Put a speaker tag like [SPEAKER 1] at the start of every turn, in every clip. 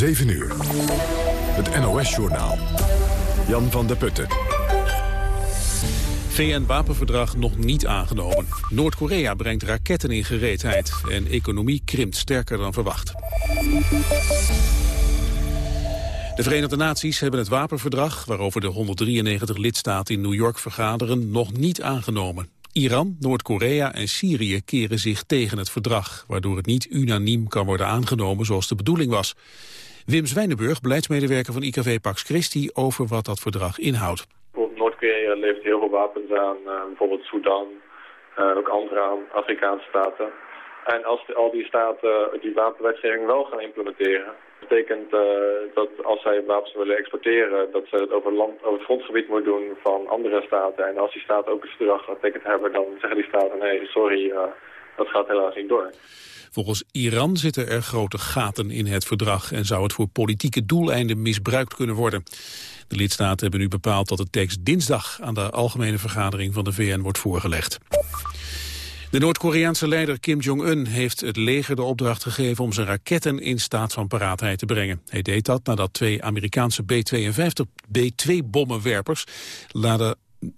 [SPEAKER 1] 7 uur. Het NOS-journaal. Jan van der Putten.
[SPEAKER 2] VN-wapenverdrag nog niet aangenomen. Noord-Korea brengt raketten in gereedheid. En economie krimpt sterker dan verwacht. De Verenigde Naties hebben het wapenverdrag... waarover de 193 lidstaten in New York vergaderen... nog niet aangenomen. Iran, Noord-Korea en Syrië keren zich tegen het verdrag... waardoor het niet unaniem kan worden aangenomen zoals de bedoeling was. Wim Zwijnenburg, beleidsmedewerker van IKV Pax Christi... over wat dat verdrag inhoudt.
[SPEAKER 3] Noord-Korea levert heel veel wapens aan, uh, bijvoorbeeld Sudan... en uh, ook andere Afrikaanse staten. En als al die staten die wapenwetgeving wel gaan implementeren betekent uh, dat als zij wapens willen exporteren, dat ze het over, land, over het grondgebied moeten doen van andere staten. En als die staten ook een verdrag getekend hebben, dan zeggen die staten nee, sorry, dat gaat helaas niet door.
[SPEAKER 2] Volgens Iran zitten er grote gaten in het verdrag en zou het voor politieke doeleinden misbruikt kunnen worden. De lidstaten hebben nu bepaald dat de tekst dinsdag aan de algemene vergadering van de VN wordt voorgelegd. De Noord-Koreaanse leider Kim Jong-un heeft het leger de opdracht gegeven om zijn raketten in staat van paraatheid te brengen. Hij deed dat nadat twee Amerikaanse B-52 B-2-bommenwerpers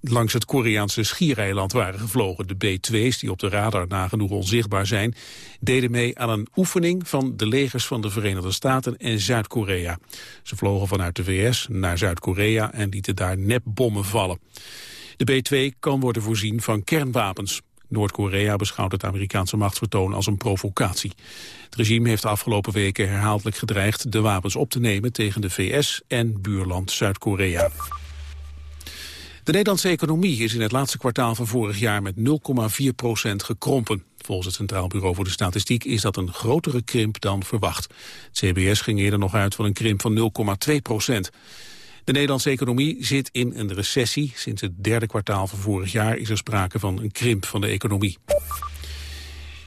[SPEAKER 2] langs het Koreaanse schiereiland waren gevlogen. De B-2's, die op de radar nagenoeg onzichtbaar zijn, deden mee aan een oefening van de legers van de Verenigde Staten en Zuid-Korea. Ze vlogen vanuit de VS naar Zuid-Korea en lieten daar nepbommen vallen. De B-2 kan worden voorzien van kernwapens. Noord-Korea beschouwt het Amerikaanse machtsvertoon als een provocatie. Het regime heeft de afgelopen weken herhaaldelijk gedreigd de wapens op te nemen tegen de VS en buurland Zuid-Korea. De Nederlandse economie is in het laatste kwartaal van vorig jaar met 0,4 procent gekrompen. Volgens het Centraal Bureau voor de Statistiek is dat een grotere krimp dan verwacht. Het CBS ging eerder nog uit van een krimp van 0,2 procent. De Nederlandse economie zit in een recessie. Sinds het derde kwartaal van vorig jaar is er sprake van een krimp van de economie.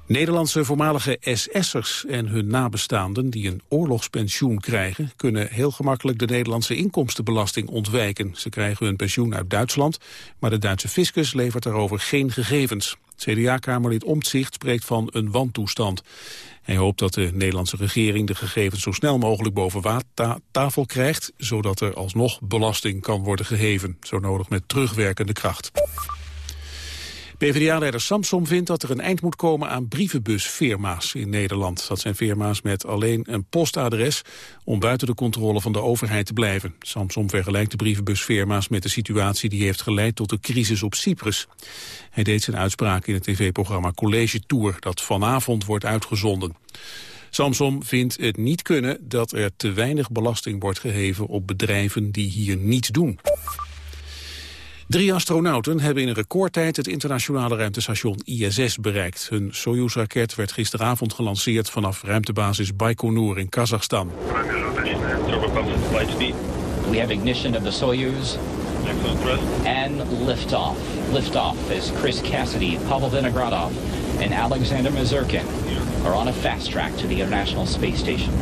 [SPEAKER 2] Nederlandse voormalige SS'ers en hun nabestaanden die een oorlogspensioen krijgen... kunnen heel gemakkelijk de Nederlandse inkomstenbelasting ontwijken. Ze krijgen hun pensioen uit Duitsland, maar de Duitse fiscus levert daarover geen gegevens. CDA-kamerlid Omtzigt spreekt van een wantoestand. Hij hoopt dat de Nederlandse regering de gegevens zo snel mogelijk boven tafel krijgt, zodat er alsnog belasting kan worden geheven, zo nodig met terugwerkende kracht. PvdA-leider Samsom vindt dat er een eind moet komen aan brievenbusfirma's in Nederland. Dat zijn firma's met alleen een postadres om buiten de controle van de overheid te blijven. Samsom vergelijkt de brievenbusfirma's met de situatie die heeft geleid tot de crisis op Cyprus. Hij deed zijn uitspraak in het tv-programma College Tour dat vanavond wordt uitgezonden. Samsom vindt het niet kunnen dat er te weinig belasting wordt geheven op bedrijven die hier niets doen. Drie astronauten hebben in een recordtijd het internationale ruimtestation ISS bereikt. Hun Soyuz-raket werd gisteravond gelanceerd vanaf ruimtebasis Baikonur in Kazachstan.
[SPEAKER 4] We have ignition of the Soyuz and liftoff. Liftoff as Chris Cassidy, Pavel Vinogradov and Alexander Mazurkin are on a fast track to the International Space Station.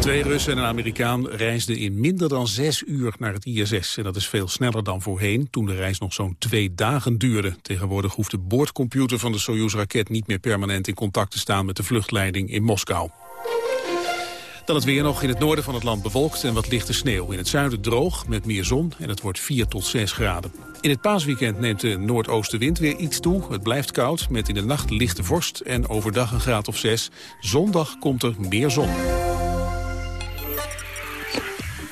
[SPEAKER 2] Twee Russen en een Amerikaan reisden in minder dan zes uur naar het ISS. En dat is veel sneller dan voorheen, toen de reis nog zo'n twee dagen duurde. Tegenwoordig hoeft de boordcomputer van de Soyuz-raket niet meer permanent in contact te staan met de vluchtleiding in Moskou. Dan het weer nog in het noorden van het land bewolkt en wat lichte sneeuw. In het zuiden droog met meer zon en het wordt 4 tot 6 graden. In het paasweekend neemt de noordoostenwind weer iets toe. Het blijft koud met in de nacht lichte vorst en overdag een graad of 6. Zondag komt er meer zon.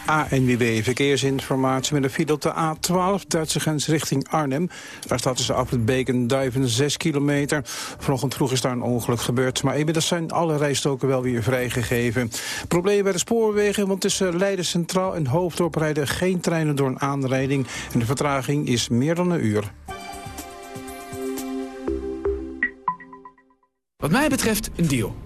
[SPEAKER 5] ANWB Verkeersinformatie met een file op de A12, Duitse grens richting Arnhem. Daar staat tussen Afrit Beken Duiven 6 kilometer. Vanochtend vroeg is daar een ongeluk gebeurd, maar inmiddels zijn alle rijstoken wel weer vrijgegeven. Problemen bij de spoorwegen, want tussen Leiden Centraal en Hoofddorp rijden geen treinen door een aanrijding. En de vertraging is meer dan een uur.
[SPEAKER 6] Wat mij betreft een deal.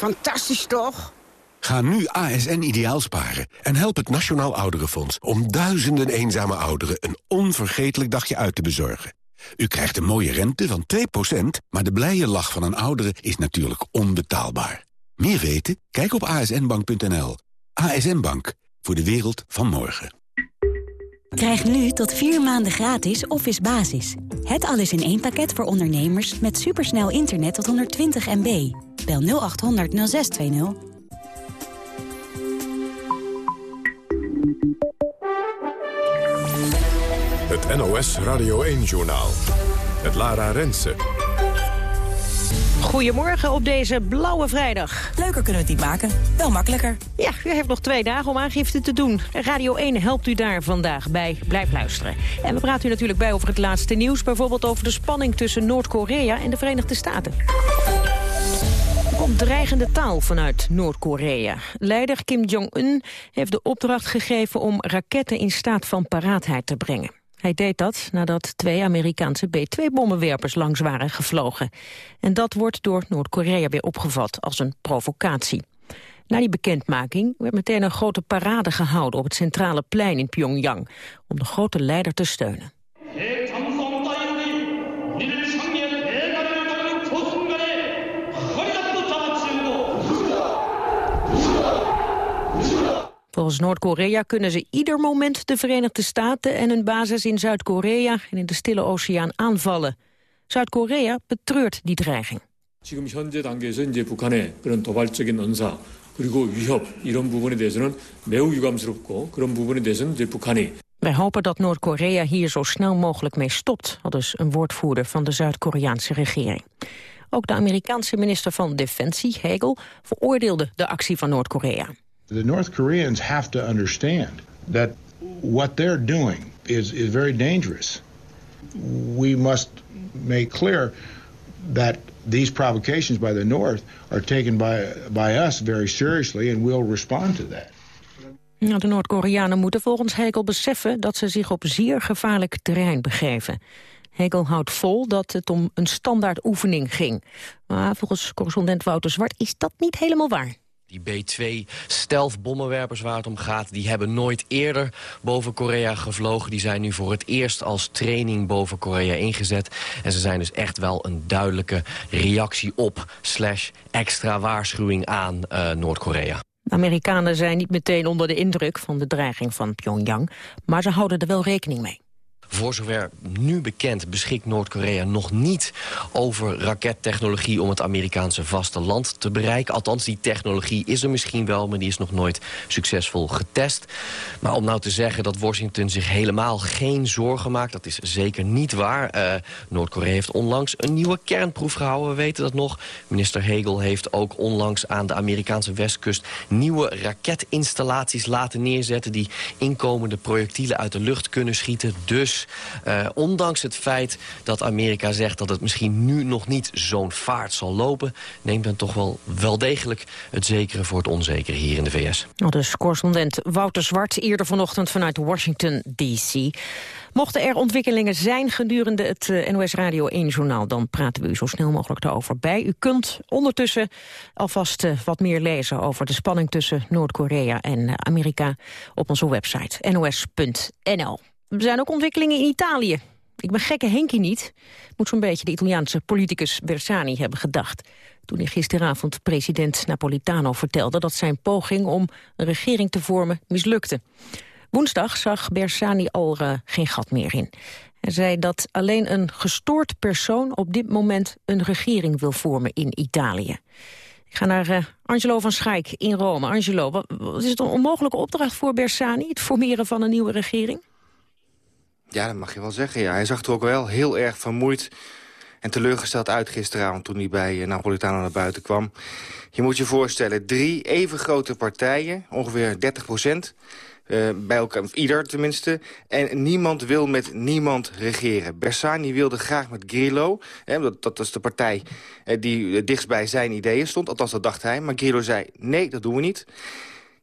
[SPEAKER 7] Fantastisch toch?
[SPEAKER 8] Ga nu ASN ideaal sparen en help het Nationaal Ouderenfonds... om duizenden eenzame ouderen een onvergetelijk dagje uit te bezorgen. U krijgt een mooie rente van 2%, maar de blije lach van een oudere is natuurlijk onbetaalbaar. Meer weten? Kijk op asnbank.nl. ASN Bank, voor de wereld van morgen.
[SPEAKER 9] Krijg nu tot vier maanden gratis Office Basis. Het alles in één pakket voor ondernemers met supersnel internet tot 120 MB. Bel 0800 0620.
[SPEAKER 1] Het NOS Radio 1-journaal. Het Lara Rensen.
[SPEAKER 10] Goedemorgen op deze blauwe vrijdag.
[SPEAKER 7] Leuker kunnen we het niet maken, wel makkelijker.
[SPEAKER 10] Ja, u heeft nog twee dagen om aangifte te doen. Radio 1 helpt u daar vandaag bij. Blijf luisteren. En we praten u natuurlijk bij over het laatste nieuws. Bijvoorbeeld over de spanning tussen Noord-Korea en de Verenigde Staten. Dreigende taal vanuit Noord-Korea. Leider Kim Jong-un heeft de opdracht gegeven om raketten in staat van paraatheid te brengen. Hij deed dat nadat twee Amerikaanse B-2-bommenwerpers langs waren gevlogen. En dat wordt door Noord-Korea weer opgevat als een provocatie. Na die bekendmaking werd meteen een grote parade gehouden op het centrale plein in Pyongyang om de grote leider te steunen. Volgens Noord-Korea kunnen ze ieder moment de Verenigde Staten en hun basis in Zuid-Korea en in de Stille Oceaan aanvallen. Zuid-Korea betreurt die dreiging.
[SPEAKER 11] 지금 현재 단계에서 이제 북한의 그런 도발적인 언사 그리고 위협 이런 부분에 대해서는 매우 유감스럽고 그런 부분에 대해서는 이제 북한이
[SPEAKER 10] Wij hopen dat Noord-Korea hier zo snel mogelijk mee stopt, al dus een woordvoerder van de Zuid-Koreaanse regering. Ook de Amerikaanse minister van Defensie, Hegel, veroordeelde de actie van Noord-Korea.
[SPEAKER 12] The North Koreans have to understand that what they're doing is, is very dangerous. We must make clear that these provocations by the North are taken by, by us very seriously and we'll respond to that.
[SPEAKER 10] Nou, de Noord-Koreanen moeten volgens Hegel beseffen dat ze zich op zeer gevaarlijk terrein begeven. Hegel houdt vol dat het om een standaard oefening ging. Maar volgens correspondent Wouter Zwart is dat niet helemaal waar.
[SPEAKER 13] Die B-2 stealth-bommenwerpers waar het om gaat... die hebben nooit eerder boven Korea gevlogen. Die zijn nu voor het eerst als training boven Korea ingezet. En ze zijn dus echt wel een duidelijke reactie op... slash extra waarschuwing aan uh, Noord-Korea.
[SPEAKER 10] De Amerikanen zijn niet meteen onder de indruk van de dreiging van Pyongyang... maar ze houden er wel rekening mee.
[SPEAKER 13] Voor zover nu bekend beschikt Noord-Korea nog niet over rakettechnologie om het Amerikaanse vasteland te bereiken. Althans, die technologie is er misschien wel, maar die is nog nooit succesvol getest. Maar om nou te zeggen dat Washington zich helemaal geen zorgen maakt, dat is zeker niet waar. Uh, Noord-Korea heeft onlangs een nieuwe kernproef gehouden, we weten dat nog. Minister Hegel heeft ook onlangs aan de Amerikaanse westkust nieuwe raketinstallaties laten neerzetten die inkomende projectielen uit de lucht kunnen schieten. Dus uh, ondanks het feit dat Amerika zegt dat het misschien nu nog niet zo'n vaart zal lopen... neemt men toch wel wel degelijk het zekere voor het onzekere hier in de VS.
[SPEAKER 10] Dus correspondent Wouter Zwart eerder vanochtend vanuit Washington D.C. Mochten er ontwikkelingen zijn gedurende het uh, NOS Radio 1-journaal... dan praten we u zo snel mogelijk daarover bij. U kunt ondertussen alvast uh, wat meer lezen over de spanning tussen Noord-Korea en Amerika... op onze website nos.nl. Er zijn ook ontwikkelingen in Italië. Ik ben gekke Henkie niet. Moet zo'n beetje de Italiaanse politicus Bersani hebben gedacht. Toen hij gisteravond president Napolitano vertelde... dat zijn poging om een regering te vormen mislukte. Woensdag zag Bersani al uh, geen gat meer in. Hij zei dat alleen een gestoord persoon op dit moment een regering wil vormen in Italië. Ik ga naar uh, Angelo van Schaik in Rome. Angelo, wat, wat is het een onmogelijke opdracht voor Bersani... het formeren van een nieuwe regering?
[SPEAKER 14] Ja, dat mag je wel zeggen. Ja. Hij zag er ook wel heel erg vermoeid en teleurgesteld uit gisteravond... toen hij bij Napolitano naar buiten kwam. Je moet je voorstellen, drie even grote partijen, ongeveer 30 procent... Uh, bij elkaar, ieder tenminste. En niemand wil met niemand regeren. Bersani wilde graag met Grillo. Hè, dat, dat is de partij uh, die dichtst bij zijn ideeën stond. Althans, dat dacht hij. Maar Grillo zei, nee, dat doen we niet.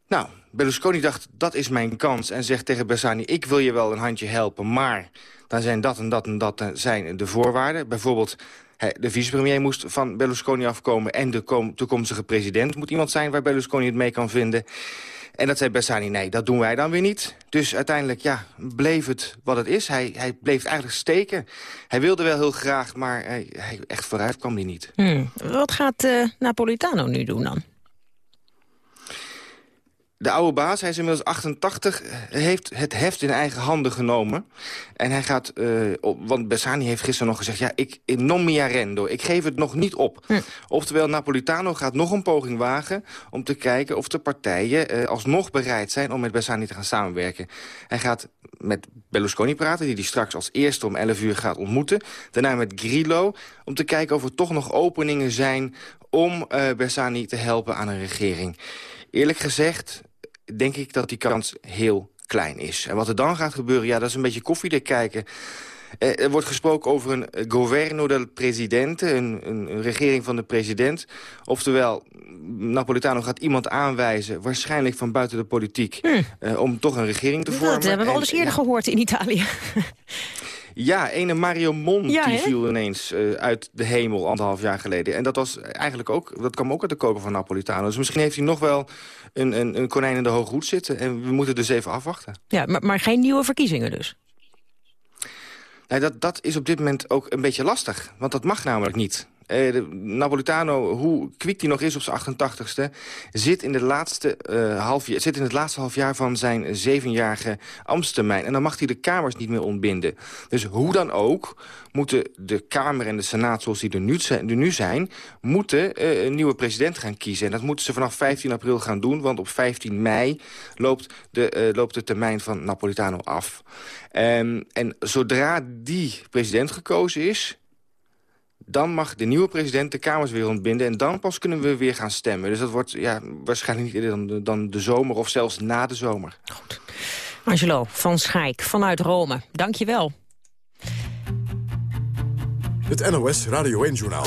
[SPEAKER 14] Nou, Berlusconi dacht, dat is mijn kans. En zegt tegen Bersani, ik wil je wel een handje helpen, maar... dan zijn dat en dat en dat zijn de voorwaarden. Bijvoorbeeld, De vicepremier moest van Berlusconi afkomen... en de toekomstige president moet iemand zijn waar Berlusconi het mee kan vinden. En dat zei Bersani, nee, dat doen wij dan weer niet. Dus uiteindelijk, ja, bleef het wat het is. Hij, hij bleef eigenlijk steken. Hij wilde wel heel graag, maar hij, hij echt vooruit kwam hij niet.
[SPEAKER 10] Hmm. Wat gaat uh, Napolitano nu doen dan?
[SPEAKER 14] De oude baas, hij is inmiddels 88, heeft het heft in eigen handen genomen. En hij gaat, uh, op, want Bersani heeft gisteren nog gezegd... ja, ik non mi arrendo, ik geef het nog niet op. Hm. Oftewel, Napolitano gaat nog een poging wagen... om te kijken of de partijen uh, alsnog bereid zijn om met Bersani te gaan samenwerken. Hij gaat met Berlusconi praten, die hij straks als eerste om 11 uur gaat ontmoeten. Daarna met Grillo, om te kijken of er toch nog openingen zijn... om uh, Bersani te helpen aan een regering. Eerlijk gezegd denk ik dat die kans heel klein is. En wat er dan gaat gebeuren, ja, dat is een beetje koffiedik kijken. Eh, er wordt gesproken over een governo del presidente, een, een, regering van de president. Oftewel, Napolitano gaat iemand aanwijzen, waarschijnlijk van buiten de politiek... Hm. Uh, om toch een regering te vormen.
[SPEAKER 10] Dat hebben we al eens eerder gehoord in Italië.
[SPEAKER 14] Ja, ene Mario Monti viel ineens uh, uit de hemel anderhalf jaar geleden. En dat was eigenlijk ook, dat kwam ook uit de koker van Napolitano. Dus misschien heeft hij nog wel een, een, een konijn in de hoge hoed zitten. En we moeten dus even afwachten.
[SPEAKER 10] Ja, maar, maar geen nieuwe verkiezingen dus?
[SPEAKER 14] Nee, dat, dat is op dit moment ook een beetje lastig. Want dat mag namelijk niet. Uh, Napolitano, hoe kwik hij nog is op zijn 88ste... Zit in, de laatste, half, zit in het laatste half jaar van zijn zevenjarige ambtstermijn. En dan mag hij de Kamers niet meer ontbinden. Dus hoe dan ook moeten de Kamer en de Senaat, zoals die er nu, er nu zijn... moeten uh, een nieuwe president gaan kiezen. En dat moeten ze vanaf 15 april gaan doen... want op 15 mei loopt de, loopt de termijn van Napolitano af. Um, en zodra die president gekozen is dan mag de nieuwe president de Kamers weer ontbinden... en dan pas kunnen we weer gaan stemmen. Dus dat wordt ja, waarschijnlijk niet eerder dan de, dan de zomer of zelfs na de zomer.
[SPEAKER 10] Goed. Angelo van Schaik vanuit Rome, dank je wel.
[SPEAKER 1] Het NOS Radio 1-journaal.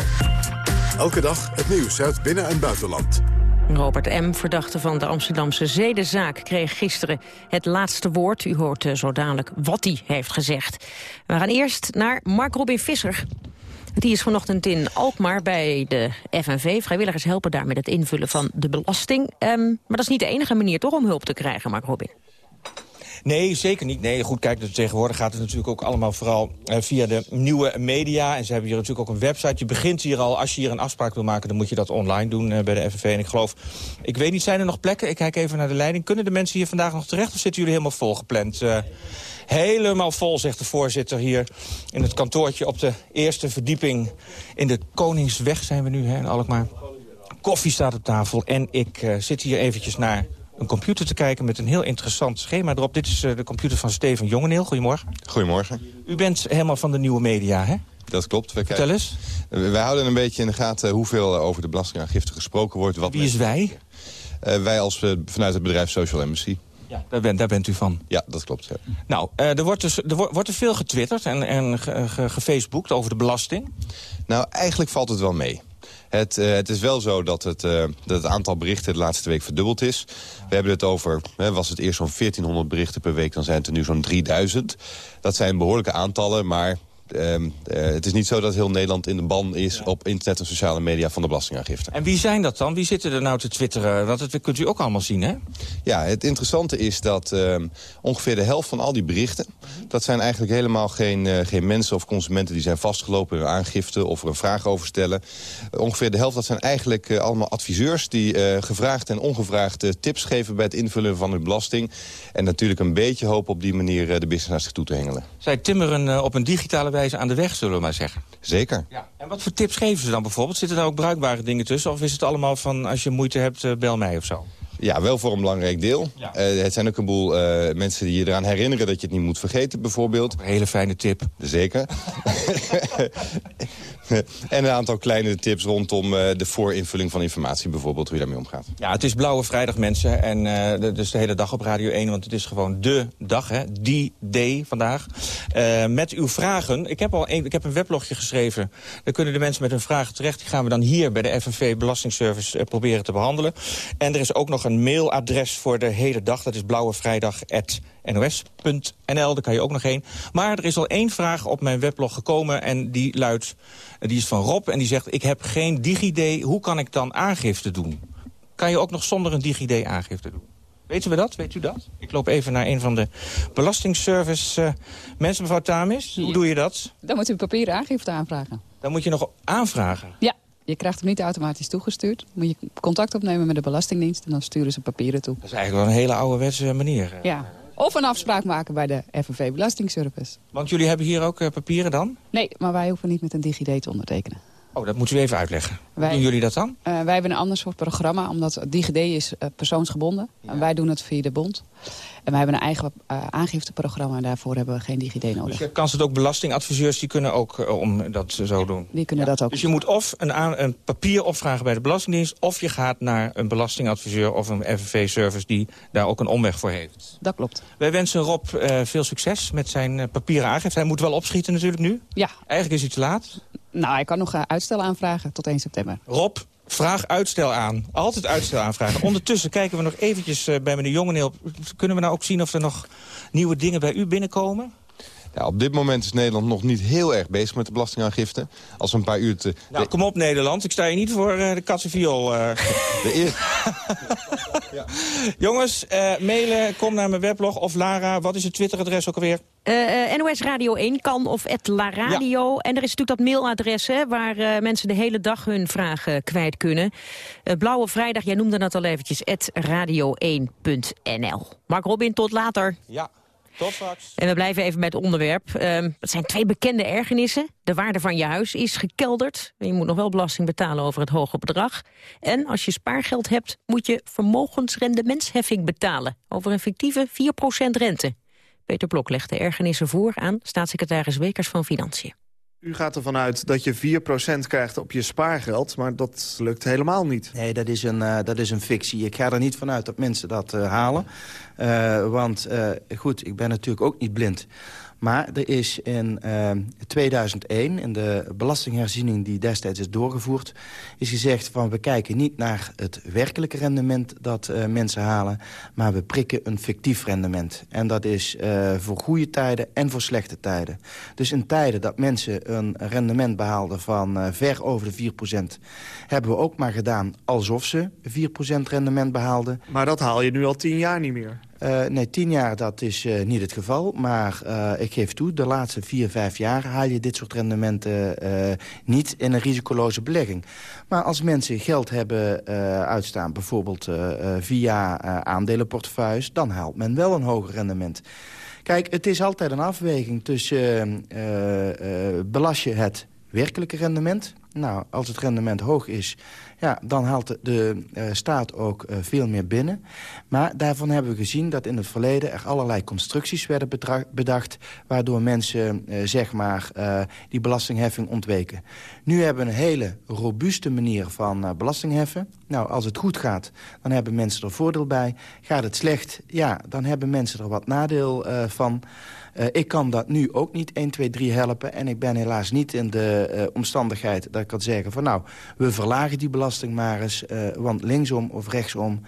[SPEAKER 1] Elke dag het nieuws uit binnen- en buitenland.
[SPEAKER 10] Robert M., verdachte van de Amsterdamse zedenzaak, kreeg gisteren het laatste woord. U hoort eh, zo dadelijk wat hij heeft gezegd. We gaan eerst naar Mark Robin Visser. Die is vanochtend in Alkmaar bij de FNV. Vrijwilligers helpen daar met het invullen van de belasting. Um, maar dat is niet de enige manier toch om hulp te krijgen, Mark Robin?
[SPEAKER 15] Nee, zeker niet. Nee, goed, kijk, dus tegenwoordig gaat het natuurlijk ook allemaal vooral eh, via de nieuwe media. En ze hebben hier natuurlijk ook een website. Je begint hier al, als je hier een afspraak wil maken... dan moet je dat online doen eh, bij de FNV. En ik geloof, ik weet niet, zijn er nog plekken? Ik kijk even naar de leiding. Kunnen de mensen hier vandaag nog terecht of zitten jullie helemaal volgepland? Uh, helemaal vol, zegt de voorzitter hier in het kantoortje op de eerste verdieping. In de Koningsweg zijn we nu, hè, in Alkmaar. Koffie staat op tafel en ik zit hier eventjes naar een computer te kijken met een heel interessant schema erop. Dit is uh, de computer van Steven Jongeneel. Goedemorgen.
[SPEAKER 16] Goedemorgen.
[SPEAKER 15] U bent helemaal van de nieuwe media, hè?
[SPEAKER 16] Dat klopt.
[SPEAKER 15] Wij Vertel eens.
[SPEAKER 16] Wij houden een beetje in de gaten hoeveel over de belastingaangifte gesproken wordt.
[SPEAKER 15] Wat Wie is wij?
[SPEAKER 16] Uh, wij als vanuit het bedrijf Social Embassy.
[SPEAKER 15] Ja, daar, ben, daar bent u van.
[SPEAKER 16] Ja, dat klopt. Ja.
[SPEAKER 15] Nou, uh, er, wordt dus, er wordt, er veel getwitterd en, en gefaceboekt ge, over de belasting?
[SPEAKER 16] Nou, eigenlijk valt het wel mee. Het, uh, het, is wel zo dat het, uh, dat het aantal berichten de laatste week verdubbeld is. We hebben het over, hè, was het eerst zo'n 1400 berichten per week... dan zijn het er nu zo'n 3000. Dat zijn behoorlijke aantallen, maar het is niet zo dat heel Nederland in de ban is op internet en sociale media van de belastingaangifte.
[SPEAKER 15] En wie zijn dat dan? Wie zitten er nou te twitteren? Dat, dat kunt u ook allemaal zien, hè?
[SPEAKER 16] Ja, het interessante is dat um, ongeveer de helft van al die berichten... dat zijn eigenlijk helemaal geen, uh, geen mensen of consumenten die zijn vastgelopen in hun aangifte... of er een vraag over stellen. Uh, ongeveer de helft dat zijn eigenlijk allemaal adviseurs... die gevraagd en ongevraagd tips geven bij het invullen van hun belasting. En natuurlijk een beetje hoop op die manier de business naar zich toe te hengelen.
[SPEAKER 15] Zij timmeren op een digitale aan de weg, zullen we maar zeggen.
[SPEAKER 16] Zeker.
[SPEAKER 15] Ja. En wat voor tips geven ze dan bijvoorbeeld? Zitten daar ook bruikbare dingen tussen? Of is het allemaal van, als je moeite hebt, uh, bel mij of zo?
[SPEAKER 16] Ja, wel voor een belangrijk deel. Ja. Uh, het zijn ook een boel uh, mensen die je eraan herinneren dat je het niet moet vergeten, bijvoorbeeld.
[SPEAKER 15] Een hele fijne tip.
[SPEAKER 16] Zeker. en een aantal kleine tips rondom uh, de voorinvulling van informatie, bijvoorbeeld, hoe je daarmee omgaat.
[SPEAKER 15] Ja, het is Blauwe Vrijdag, mensen. En de, dus de hele dag op Radio 1, want het is gewoon de dag, hè. Die day vandaag. met uw vragen. Ik heb al een, ik heb een weblogje geschreven. Daar kunnen de mensen met hun vragen terecht. Die gaan we dan hier bij de FNV Belastingservice proberen te behandelen. En er is ook nog een mailadres voor de hele dag. Dat is blauwevrijdag.nos.nl. Daar kan je ook nog heen. Maar er is al één vraag op mijn weblog gekomen en die luidt... Die is van Rob en die zegt, ik heb geen DigiD, hoe kan ik dan aangifte doen? Kan je ook nog zonder een DigiD aangifte doen? Weten we dat? Weet u dat? Ik loop even naar een van de belastingservice uh, mensen, mevrouw Tamis. Hoe doe je dat?
[SPEAKER 17] Dan moet u papieren aangifte aanvragen.
[SPEAKER 15] Dan moet je nog aanvragen?
[SPEAKER 17] Ja, je krijgt hem niet automatisch toegestuurd. Moet je contact opnemen met de Belastingdienst en dan sturen ze papieren toe.
[SPEAKER 15] Dat is eigenlijk wel een hele ouderwetse manier.
[SPEAKER 17] Ja. Of een afspraak maken bij de FNV Belastingservice.
[SPEAKER 15] Want jullie hebben hier ook uh, papieren dan?
[SPEAKER 17] Nee, maar wij hoeven niet met een DigiD te ondertekenen.
[SPEAKER 15] Oh, dat moeten we even uitleggen. Wij, doen jullie dat dan?
[SPEAKER 17] Uh, wij hebben een ander soort programma, omdat DigiD is uh, persoonsgebonden. Ja. En wij doen het via de bond. En wij hebben een eigen uh, aangifteprogramma en daarvoor hebben we geen DigiD nodig.
[SPEAKER 15] Dus kan het ook belastingadviseurs, die kunnen ook om dat zo doen?
[SPEAKER 17] Die kunnen ja. dat ook.
[SPEAKER 15] Dus je moet of een, een, papier opvragen bij de Belastingdienst... of je gaat naar een belastingadviseur of een FNV-service... die daar ook een omweg voor heeft.
[SPEAKER 17] Dat klopt.
[SPEAKER 15] Wij wensen Rob veel succes met zijn papieren aangifte. Hij moet wel opschieten natuurlijk nu.
[SPEAKER 17] Ja.
[SPEAKER 15] Eigenlijk is hij te laat.
[SPEAKER 17] Nou, hij kan nog uitstel aanvragen tot 1 september.
[SPEAKER 15] Rob, Vraag uitstel aan. Altijd uitstel aanvragen. Ondertussen kijken we nog eventjes uh, bij meneer Jongeneel. Kunnen we nou ook zien of er nog nieuwe dingen bij u binnenkomen?
[SPEAKER 16] Ja, op dit moment is Nederland nog niet heel erg bezig met de belastingaangifte. Als we een paar uur te...
[SPEAKER 15] Nou, kom op Nederland. Ik sta hier niet voor uh, de katsenviool. Uh. De eer... ja. Jongens, uh, mailen, kom naar mijn weblog. Of Lara, wat is het Twitteradres ook alweer?
[SPEAKER 10] Uh, NOS Radio 1 kan of at La Radio. Ja. En er is natuurlijk dat mailadres hè, waar uh, mensen de hele dag hun vragen kwijt kunnen. Uh, Blauwe Vrijdag, jij noemde dat al eventjes, at radio1.nl. Mark Robin, tot later.
[SPEAKER 15] Ja.
[SPEAKER 10] En we blijven even bij het onderwerp. Uh, het zijn twee bekende ergernissen. De waarde van je huis is gekelderd. Je moet nog wel belasting betalen over het hoge bedrag. En als je spaargeld hebt, moet je vermogensrendementsheffing betalen. Over een fictieve 4% rente. Peter Blok legt de ergernissen voor aan staatssecretaris Wekers van Financiën.
[SPEAKER 18] U gaat ervan uit dat je 4% krijgt op je spaargeld, maar dat lukt helemaal niet.
[SPEAKER 19] Nee, dat is een, uh, dat is een fictie. Ik ga er niet vanuit dat mensen dat uh, halen. Uh, want goed, ik ben natuurlijk ook niet blind. Maar er is in uh, 2001, in de belastingherziening die destijds is doorgevoerd... is gezegd van we kijken niet naar het werkelijke rendement dat uh, mensen halen... maar we prikken een fictief rendement. En dat is uh, voor goede tijden en voor slechte tijden. Dus in tijden dat mensen een rendement behaalden van ver over de 4%... hebben we ook maar gedaan alsof ze 4% rendement behaalden.
[SPEAKER 18] Maar dat haal je nu al tien jaar niet meer.
[SPEAKER 19] Uh, nee, tien jaar dat is uh, niet het geval. Maar uh, ik geef toe, de laatste vier, vijf jaar haal je dit soort rendementen niet in een risicoloze belegging. Maar als mensen geld hebben uitstaan, bijvoorbeeld via aandelenportefeuilles... dan haalt men wel een hoger rendement. Kijk, het is altijd een afweging tussen belast je het werkelijke rendement... Nou, als het rendement hoog is, ja, dan haalt de, uh, staat ook uh, veel meer binnen. Maar daarvan hebben we gezien dat in het verleden er allerlei constructies werden bedacht... waardoor mensen uh, zeg maar, die belastingheffing ontweken. Nu hebben we een hele robuuste manier van belastingheffen. Nou, als het goed gaat, dan hebben mensen er voordeel bij. Gaat het slecht, ja, dan hebben mensen er wat nadeel van... Uh, ik kan dat nu ook niet 1, 2, 3 helpen. En ik ben helaas niet in de uh, omstandigheid dat ik kan zeggen van... nou, we verlagen die belasting maar eens, uh, want linksom of rechtsom...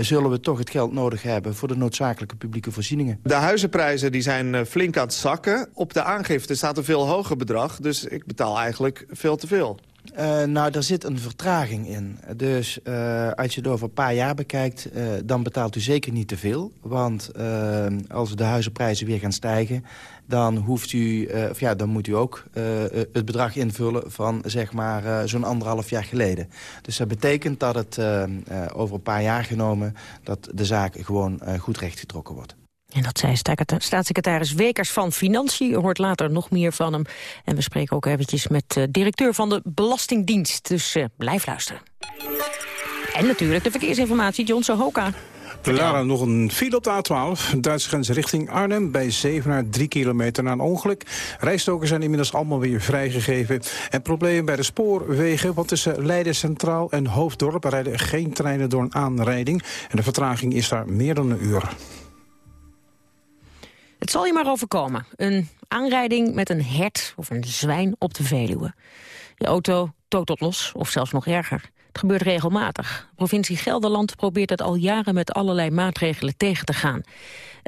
[SPEAKER 19] Zullen we toch het geld nodig hebben voor de noodzakelijke publieke voorzieningen.
[SPEAKER 18] De huizenprijzen die zijn flink aan het zakken. Op de aangifte staat een veel hoger bedrag, dus ik betaal eigenlijk veel te veel.
[SPEAKER 19] Uh, nou, daar zit een vertraging in. Dus uh, als je het over een paar jaar bekijkt, uh, dan betaalt u zeker niet te veel. Want als de huizenprijzen weer gaan stijgen, dan, hoeft u, of ja, dan moet u ook het bedrag invullen van zeg maar zo'n anderhalf jaar geleden. Dus dat betekent dat het over een paar jaar genomen, dat de zaak gewoon goed rechtgetrokken wordt.
[SPEAKER 10] En dat zei staatssecretaris Wekers van Financiën. Hoort later nog meer van hem. En we spreken ook eventjes met de directeur van de Belastingdienst. Dus uh, blijf luisteren. En natuurlijk de verkeersinformatie, John Sohoka.
[SPEAKER 5] Lara, nog een file op de A12. Duitse grens richting Arnhem. Bij Zevenaar 3 kilometer na een ongeluk. Rijstokers zijn inmiddels allemaal weer vrijgegeven. En problemen bij de spoorwegen. Want tussen Leiden Centraal en Hoofddorp rijden geen treinen door een aanrijding. En de vertraging is daar meer dan een uur.
[SPEAKER 10] Het zal je maar overkomen. Een aanrijding met een hert of een zwijn op de Veluwe. Je auto tot los, of zelfs nog erger. Het gebeurt regelmatig. De provincie Gelderland probeert het al jaren met allerlei maatregelen tegen te gaan.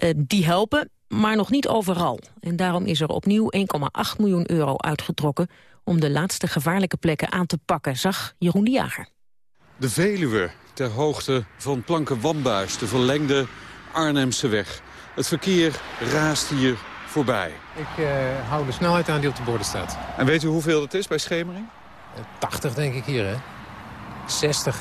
[SPEAKER 10] Uh, die helpen, maar nog niet overal. En daarom is er opnieuw 1,8 miljoen euro uitgetrokken om de laatste gevaarlijke plekken aan te pakken, zag Jeroen de Jager.
[SPEAKER 20] De Veluwe, ter hoogte van Planken-Wambuis, de verlengde Arnhemse weg. Het verkeer raast hier voorbij.
[SPEAKER 21] Ik uh, hou de snelheid aan die op de borden staat.
[SPEAKER 20] En weet u hoeveel het is bij schemering?
[SPEAKER 21] 80 denk ik hier, hè? 60.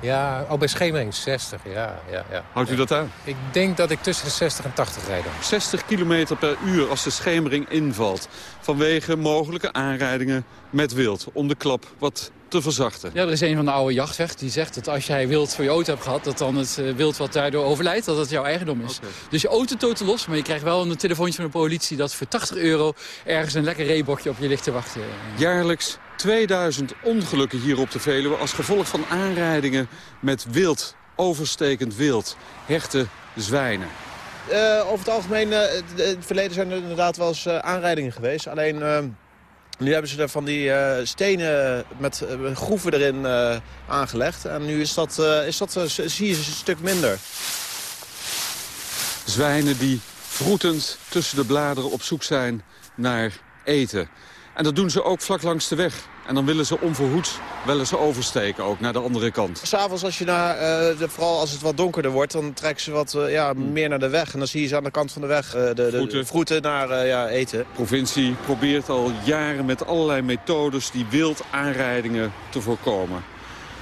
[SPEAKER 21] Ja, oh, bij schemering 60, ja, ja, ja.
[SPEAKER 20] Houdt u dat aan?
[SPEAKER 21] Ik denk dat ik tussen de 60 en 80 rijd.
[SPEAKER 20] 60 kilometer per uur als de schemering invalt. Vanwege mogelijke aanrijdingen met wild. Om de klap wat te verzachten.
[SPEAKER 22] Ja, er is een van de oude jachtvecht die zegt dat als jij wild voor je auto hebt gehad... dat dan het eh, wild wat daardoor overlijdt, dat het jouw eigendom is. Dus je auto totaal los, maar je krijgt wel een telefoontje van de politie... dat voor 80 euro ergens een lekker reebokje op je ligt te wachten.
[SPEAKER 20] Jaarlijks 2000 ongelukken hier op de Veluwe... als gevolg van aanrijdingen met wild, overstekend wild, hechten, zwijnen.
[SPEAKER 23] Uh, over het algemeen, uh, in het verleden zijn er inderdaad wel eens uh, aanrijdingen geweest. Alleen nu hebben ze er van die stenen met groeven erin aangelegd. En nu is dat, is dat zie je een stuk minder.
[SPEAKER 20] Zwijnen die vroetend tussen de bladeren op zoek zijn naar eten. En dat doen ze ook vlak langs de weg. En dan willen ze onverhoeds wel eens oversteken, ook naar de andere kant.
[SPEAKER 23] S'avonds, als je naar, uh, de, vooral als het wat donkerder wordt, dan trekken ze wat uh, ja,
[SPEAKER 20] Hmm.
[SPEAKER 23] meer naar de weg. En dan zie je ze aan de kant van de weg uh, de,
[SPEAKER 20] vroeten
[SPEAKER 23] naar ja, eten.
[SPEAKER 20] De provincie probeert al jaren met allerlei methodes die wild aanrijdingen te voorkomen.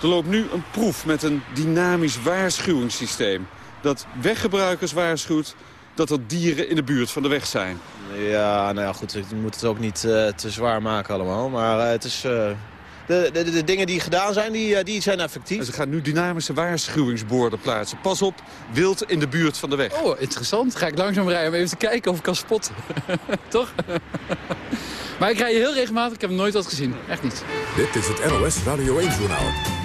[SPEAKER 20] Er loopt nu een proef met een dynamisch waarschuwingssysteem. Dat weggebruikers waarschuwt dat er dieren in de buurt van de weg zijn.
[SPEAKER 23] Ja, nou ja, goed, je moet het ook niet uh, te zwaar maken allemaal. Maar uh, het is... Uh, de, de, de, dingen die gedaan zijn, die, die zijn effectief.
[SPEAKER 20] En ze gaan nu dynamische waarschuwingsborden plaatsen. Pas op, wild in de buurt van de weg.
[SPEAKER 22] Oh, interessant. Ga ik langzaam rijden om even te kijken of ik kan spotten. Toch? maar ik rij heel regelmatig, ik heb hem nooit wat gezien. Echt niet.
[SPEAKER 1] Dit is het NOS Radio 1-journaal.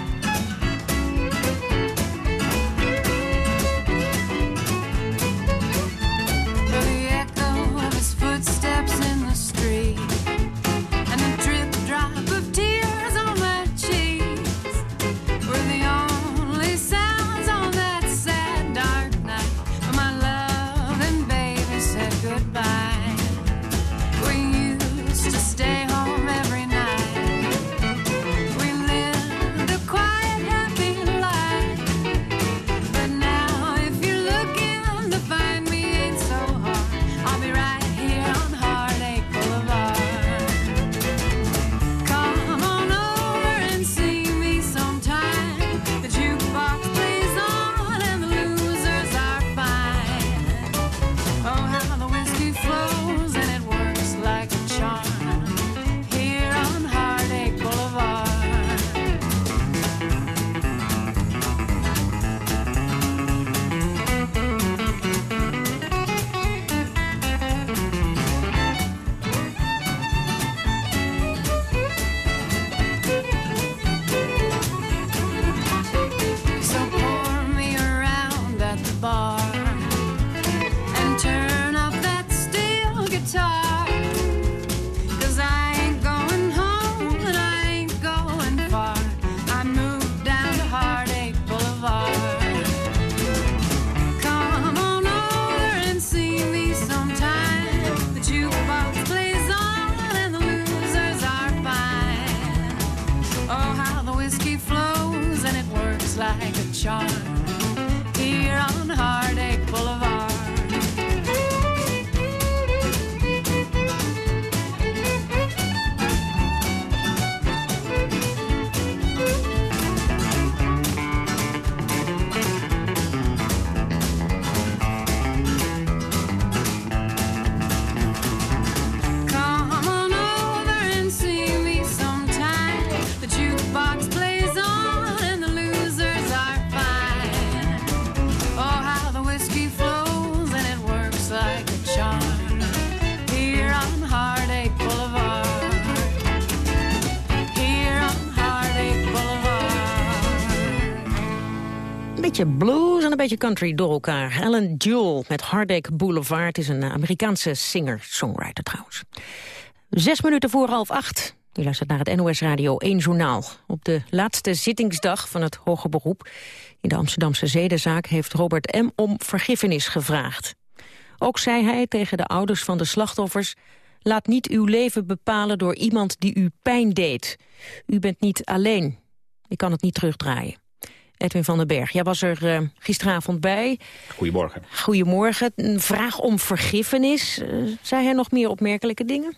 [SPEAKER 10] Beetje blues en een beetje country door elkaar. Alan Jewell met Heartache Boulevard is een Amerikaanse singer-songwriter trouwens. Zes minuten voor half acht. U luistert naar het NOS Radio 1 Journaal. Op de laatste zittingsdag van het hoger beroep in de Amsterdamse zedenzaak heeft Robert M. om vergiffenis gevraagd. Ook zei hij tegen de ouders van de slachtoffers... Laat niet uw leven bepalen door iemand die u pijn deed. U bent niet alleen. Ik kan het niet terugdraaien. Edwin van den Berg, jij was er uh, gisteravond bij.
[SPEAKER 24] Goedemorgen.
[SPEAKER 10] Goedemorgen. Een vraag om vergiffenis. Uh, zei hij nog meer opmerkelijke dingen?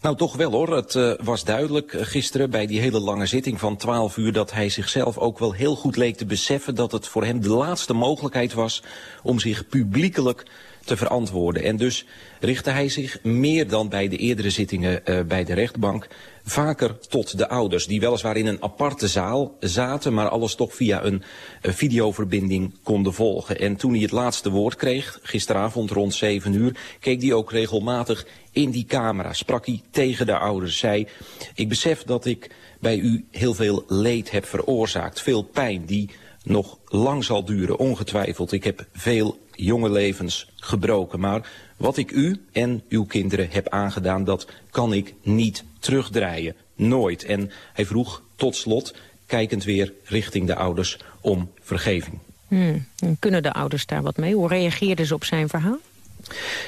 [SPEAKER 24] Nou, toch wel hoor. Het uh, was duidelijk gisteren bij die hele lange zitting van 12 uur... dat hij zichzelf ook wel heel goed leek te beseffen... dat het voor hem de laatste mogelijkheid was om zich publiekelijk te verantwoorden. En dus richtte hij zich meer dan bij de eerdere zittingen uh, bij de rechtbank vaker tot de ouders, die weliswaar in een aparte zaal zaten, maar alles toch via een uh, videoverbinding konden volgen. En toen hij het laatste woord kreeg, gisteravond rond 7 uur, keek hij ook regelmatig in die camera, sprak hij tegen de ouders, zei, ik besef dat ik bij u heel veel leed heb veroorzaakt, veel pijn die nog lang zal duren, ongetwijfeld. Ik heb veel jonge levens gebroken. Maar wat ik u en uw kinderen heb aangedaan, dat kan ik niet terugdraaien. Nooit. En hij vroeg tot slot, kijkend weer richting de ouders, om vergeving.
[SPEAKER 10] Hmm. Kunnen de ouders daar wat mee? Hoe reageerden ze op zijn verhaal?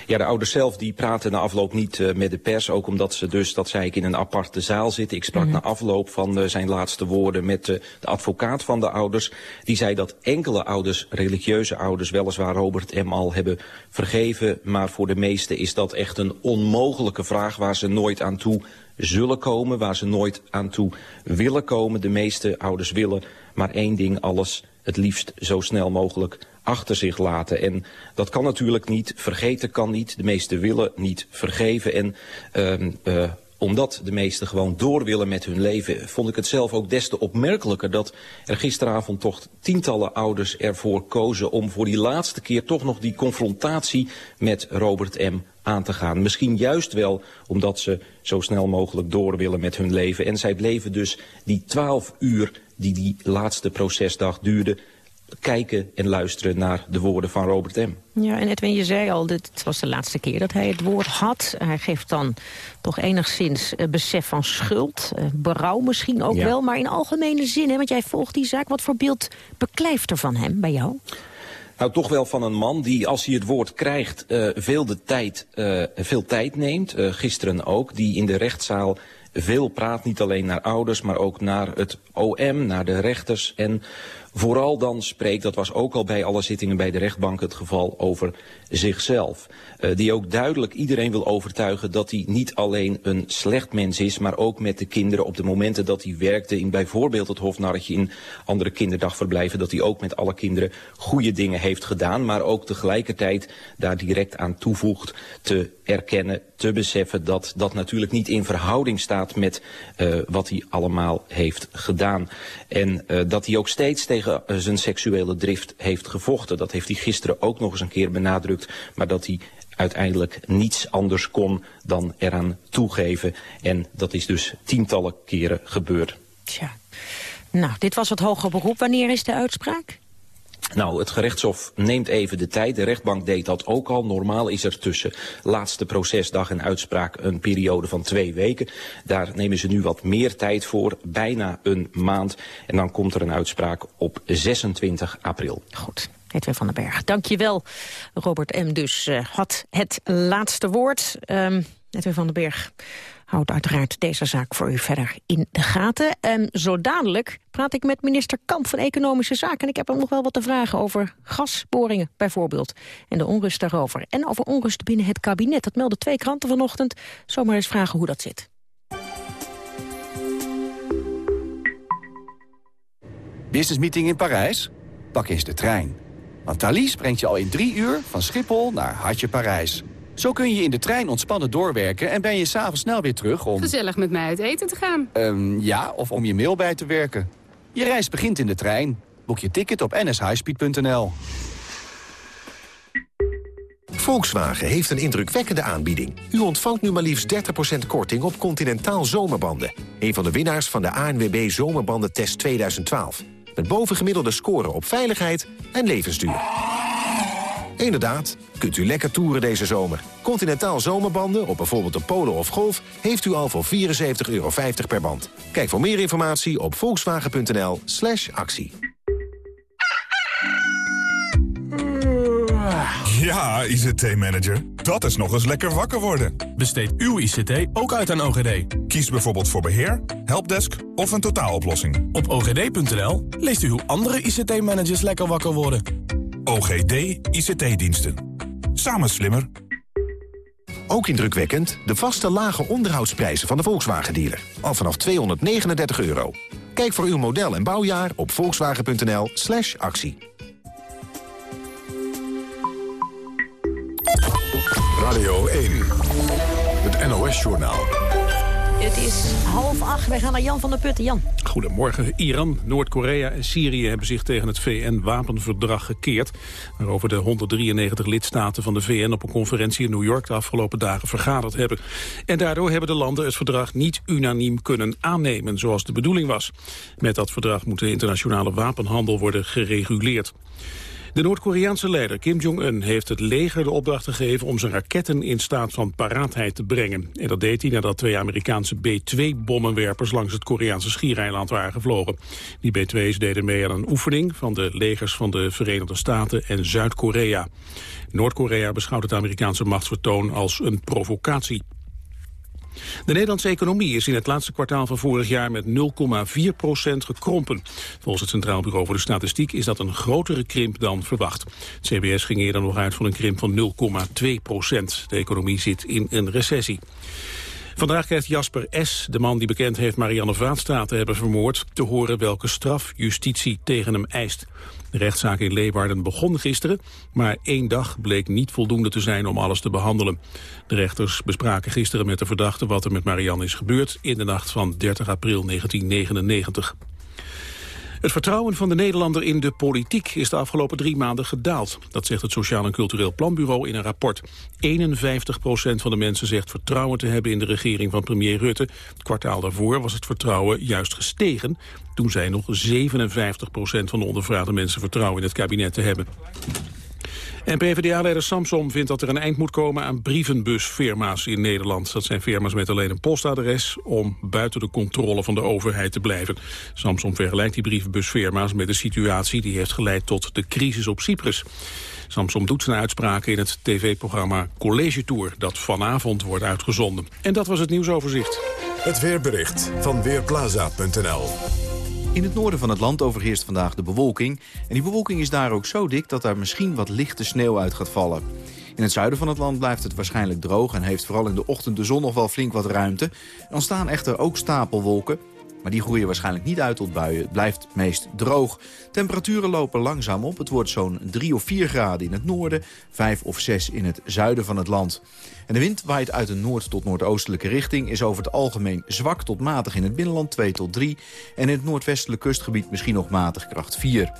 [SPEAKER 24] Ja, de ouders zelf die praten na afloop niet uh, met de pers. Ook omdat ze dus, dat zei ik, in een aparte zaal zitten. Ik sprak mm -hmm. na afloop van uh, zijn laatste woorden met uh, de advocaat van de ouders. Die zei dat enkele ouders, religieuze ouders, weliswaar Robert M. al hebben vergeven. Maar voor de meesten is dat echt een onmogelijke vraag waar ze nooit aan toe zullen komen. Waar ze nooit aan toe willen komen. De meeste ouders willen maar één ding, alles het liefst zo snel mogelijk achter zich laten. En dat kan natuurlijk niet, vergeten kan niet, de meesten willen niet vergeven. En uh, uh, omdat de meesten gewoon door willen met hun leven... vond ik het zelf ook des te opmerkelijker dat er gisteravond toch tientallen ouders ervoor kozen... om voor die laatste keer toch nog die confrontatie met Robert M. aan te gaan. Misschien juist wel omdat ze zo snel mogelijk door willen met hun leven. En zij bleven dus die twaalf uur die die laatste procesdag duurde kijken en luisteren naar de woorden van Robert M.
[SPEAKER 10] Ja, en Edwin, je zei al, dit was de laatste keer dat hij het woord had. Hij geeft dan toch enigszins uh, besef van schuld, uh, berouw misschien ook ja. wel... maar in algemene zin, hè, want jij volgt die zaak... wat voor beeld beklijft er van hem bij jou?
[SPEAKER 24] Nou, toch wel van een man die, als hij het woord krijgt, uh, veel, de tijd, veel tijd neemt. gisteren ook, die in de rechtszaal veel praat, niet alleen naar ouders... maar ook naar het OM, naar de rechters en vooral dan spreekt, dat was ook al bij alle zittingen bij de rechtbank het geval, over zichzelf. Uh, die ook duidelijk iedereen wil overtuigen dat hij niet alleen een slecht mens is, maar ook met de kinderen op de momenten dat hij werkte in bijvoorbeeld het Hofnarretje in andere kinderdagverblijven, dat hij ook met alle kinderen goede dingen heeft gedaan, maar ook tegelijkertijd daar direct aan toevoegt te erkennen, te beseffen dat dat natuurlijk niet in verhouding staat met uh, wat hij allemaal heeft gedaan. En uh, dat hij ook steeds tegen zijn seksuele drift heeft gevochten. Dat heeft hij gisteren ook nog eens een keer benadrukt. Maar dat hij uiteindelijk niets anders kon dan eraan toegeven. En dat is dus tientallen keren gebeurd.
[SPEAKER 10] Tja. Nou, dit was het hoger beroep. Wanneer is de uitspraak?
[SPEAKER 24] Nou, het gerechtshof neemt even de tijd. De rechtbank deed dat ook al. Normaal is er tussen laatste procesdag en uitspraak een periode van twee weken. Daar nemen ze nu wat meer tijd voor, bijna een maand. En dan komt er een uitspraak op 26 april.
[SPEAKER 10] Goed. Edwin van den Berg, dank je wel. Robert M. dus uh, had het laatste woord. Um, van den Berg houdt uiteraard deze zaak voor u verder in de gaten. En zo dadelijk praat ik met minister Kamp van Economische Zaken. En ik heb hem nog wel wat te vragen over gasboringen bijvoorbeeld. En de onrust daarover. En over onrust binnen het kabinet. Dat melden twee kranten vanochtend. Zomaar eens vragen hoe dat zit.
[SPEAKER 25] Business meeting in Parijs? Pak eens de trein. Want Thalys brengt je al in drie uur van Schiphol naar Hartje Parijs. Zo kun je in de trein ontspannen doorwerken en ben je s'avonds snel weer terug om...
[SPEAKER 26] Gezellig met mij uit eten te gaan.
[SPEAKER 25] Um, ja, of om je mail bij te werken. Je reis begint in de trein. Boek je ticket op nshighspeed.nl.
[SPEAKER 27] Volkswagen heeft een indrukwekkende aanbieding. U ontvangt nu maar liefst 30% korting op Continentaal zomerbanden. Een van de winnaars van de ANWB Zomerbandentest 2012. Met bovengemiddelde score op veiligheid en levensduur. Inderdaad, kunt u lekker toeren deze zomer. Continentaal zomerbanden op bijvoorbeeld een Polo of Golf... heeft u al voor 74,50 euro per band. Kijk voor meer informatie op volkswagen.nl actie.
[SPEAKER 28] Ja, ICT-manager. Dat is nog eens lekker wakker worden.
[SPEAKER 29] Besteed uw ICT ook uit aan OGD.
[SPEAKER 28] Kies bijvoorbeeld voor beheer, helpdesk of een totaaloplossing.
[SPEAKER 29] Op ogd.nl leest u hoe andere ICT-managers lekker wakker worden.
[SPEAKER 28] OGD ICT-diensten. Samen slimmer.
[SPEAKER 27] Ook indrukwekkend de vaste lage onderhoudsprijzen van de Volkswagen-dealer. Al vanaf 239 euro. Kijk voor uw model en bouwjaar op volkswagen.nl slash actie.
[SPEAKER 26] Radio 1, het NOS-journaal.
[SPEAKER 10] Het is half acht. Wij gaan naar Jan van der Putten. Jan.
[SPEAKER 2] Goedemorgen. Iran, Noord-Korea en Syrië hebben zich tegen het VN-wapenverdrag gekeerd... waarover de 193 lidstaten van de VN op een conferentie in New York... de afgelopen dagen vergaderd hebben. En daardoor hebben de landen het verdrag niet unaniem kunnen aannemen... zoals de bedoeling was. Met dat verdrag moet de internationale wapenhandel worden gereguleerd. De Noord-Koreaanse leider Kim Jong-un heeft het leger de opdracht gegeven om zijn raketten in staat van paraatheid te brengen. En dat deed hij nadat twee Amerikaanse B-2-bommenwerpers langs het Koreaanse schiereiland waren gevlogen. Die B-2's deden mee aan een oefening van de legers van de Verenigde Staten en Zuid-Korea. Noord-Korea beschouwt het Amerikaanse machtsvertoon als een provocatie. De Nederlandse economie is in het laatste kwartaal van vorig jaar met 0,4% gekrompen. Volgens het Centraal Bureau voor de Statistiek is dat een grotere krimp dan verwacht. Het CBS ging eerder nog uit van een krimp van 0,2% De economie zit in een recessie. Vandaag krijgt Jasper S., de man die bekend heeft Marianne Vaatstraat te hebben vermoord, te horen welke straf justitie tegen hem eist. De rechtszaak in Leeuwarden begon gisteren, maar één dag bleek niet voldoende te zijn om alles te behandelen. De rechters bespraken gisteren met de verdachte wat er met Marianne is gebeurd in de nacht van 30 april 1999. Het vertrouwen van de Nederlander in de politiek is de afgelopen drie maanden gedaald. Dat zegt het Sociaal en Cultureel Planbureau in een rapport. 51% van de mensen zegt vertrouwen te hebben in de regering van premier Rutte. Het kwartaal daarvoor was het vertrouwen juist gestegen. Toen zei nog 57% van de ondervraagde mensen vertrouwen in het kabinet te hebben. En PvdA-leider Samsom vindt dat er een eind moet komen aan brievenbusfirma's in Nederland. Dat zijn firma's met alleen een postadres om buiten de controle van de overheid te blijven. Samsom vergelijkt die brievenbusfirma's met de situatie die heeft geleid tot de crisis op Cyprus. Samsom doet zijn uitspraken in het tv-programma College Tour... dat vanavond wordt uitgezonden. En dat was het nieuwsoverzicht.
[SPEAKER 26] Het weerbericht van Weerplaza.nl
[SPEAKER 30] in het noorden van het land overheerst vandaag de bewolking. En die bewolking is daar ook zo dik dat daar misschien wat lichte sneeuw uit gaat vallen. In het zuiden van het land blijft het waarschijnlijk droog... en heeft vooral in de ochtend de zon nog wel flink wat ruimte. Er ontstaan echter ook stapelwolken. Maar die groeien waarschijnlijk niet uit tot buien. Het blijft meest droog. Temperaturen lopen langzaam op. Het wordt zo'n 3 of 4 graden in het noorden, 5 of 6 in het zuiden van het land. En de wind waait uit een noord- tot noordoostelijke richting... is over het algemeen zwak tot matig in het binnenland 2 tot 3... en in het noordwestelijk kustgebied misschien nog matig kracht 4.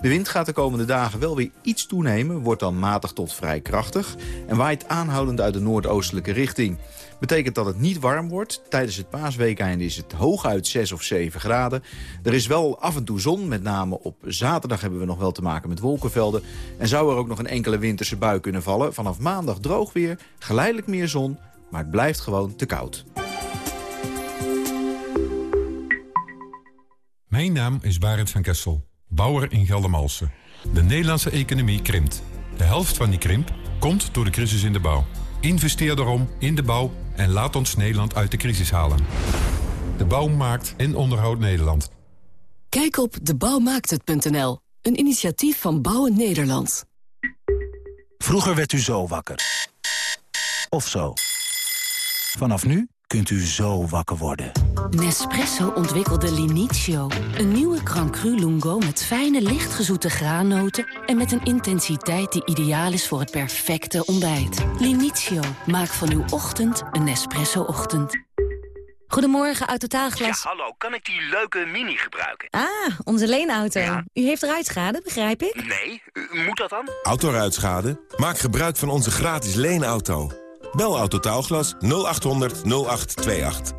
[SPEAKER 30] De wind gaat de komende dagen wel weer iets toenemen, wordt dan matig tot vrij krachtig... en waait aanhoudend uit de noordoostelijke richting. Betekent dat het niet warm wordt. Tijdens het paasweekende is het hooguit 6 of 7 graden. Er is wel af en toe zon, met name op zaterdag hebben we nog wel te maken met wolkenvelden. En zou er ook nog een enkele winterse bui kunnen vallen. Vanaf maandag droog weer, geleidelijk meer zon, maar het blijft gewoon te koud.
[SPEAKER 31] Mijn naam is Barend van Kessel, bouwer in Geldermalsen. De Nederlandse economie krimpt. De helft van die krimp komt door de crisis in de bouw. Investeer daarom in de bouw en laat ons Nederland uit de crisis halen. De bouw maakt en onderhoudt Nederland.
[SPEAKER 32] Kijk op debouwmaakthet.nl, een initiatief van Bouwen Nederland.
[SPEAKER 33] Vroeger werd u zo wakker. Of zo. Vanaf nu kunt u zo wakker worden.
[SPEAKER 32] Nespresso ontwikkelde Linizio. Een nieuwe Cru Lungo met fijne, lichtgezoete graannoten... en met een intensiteit die ideaal is voor het perfecte ontbijt. Linizio, maak van uw ochtend een Nespresso-ochtend.
[SPEAKER 9] Goedemorgen, Autotaalglas.
[SPEAKER 34] Ja, hallo. Kan ik die leuke Mini gebruiken?
[SPEAKER 9] Ah, onze leenauto. U heeft ruitschade, begrijp ik?
[SPEAKER 34] Nee, moet dat dan?
[SPEAKER 8] Autoruitschade? Maak gebruik van onze gratis leenauto. Bel Autotaalglas 0800 0828.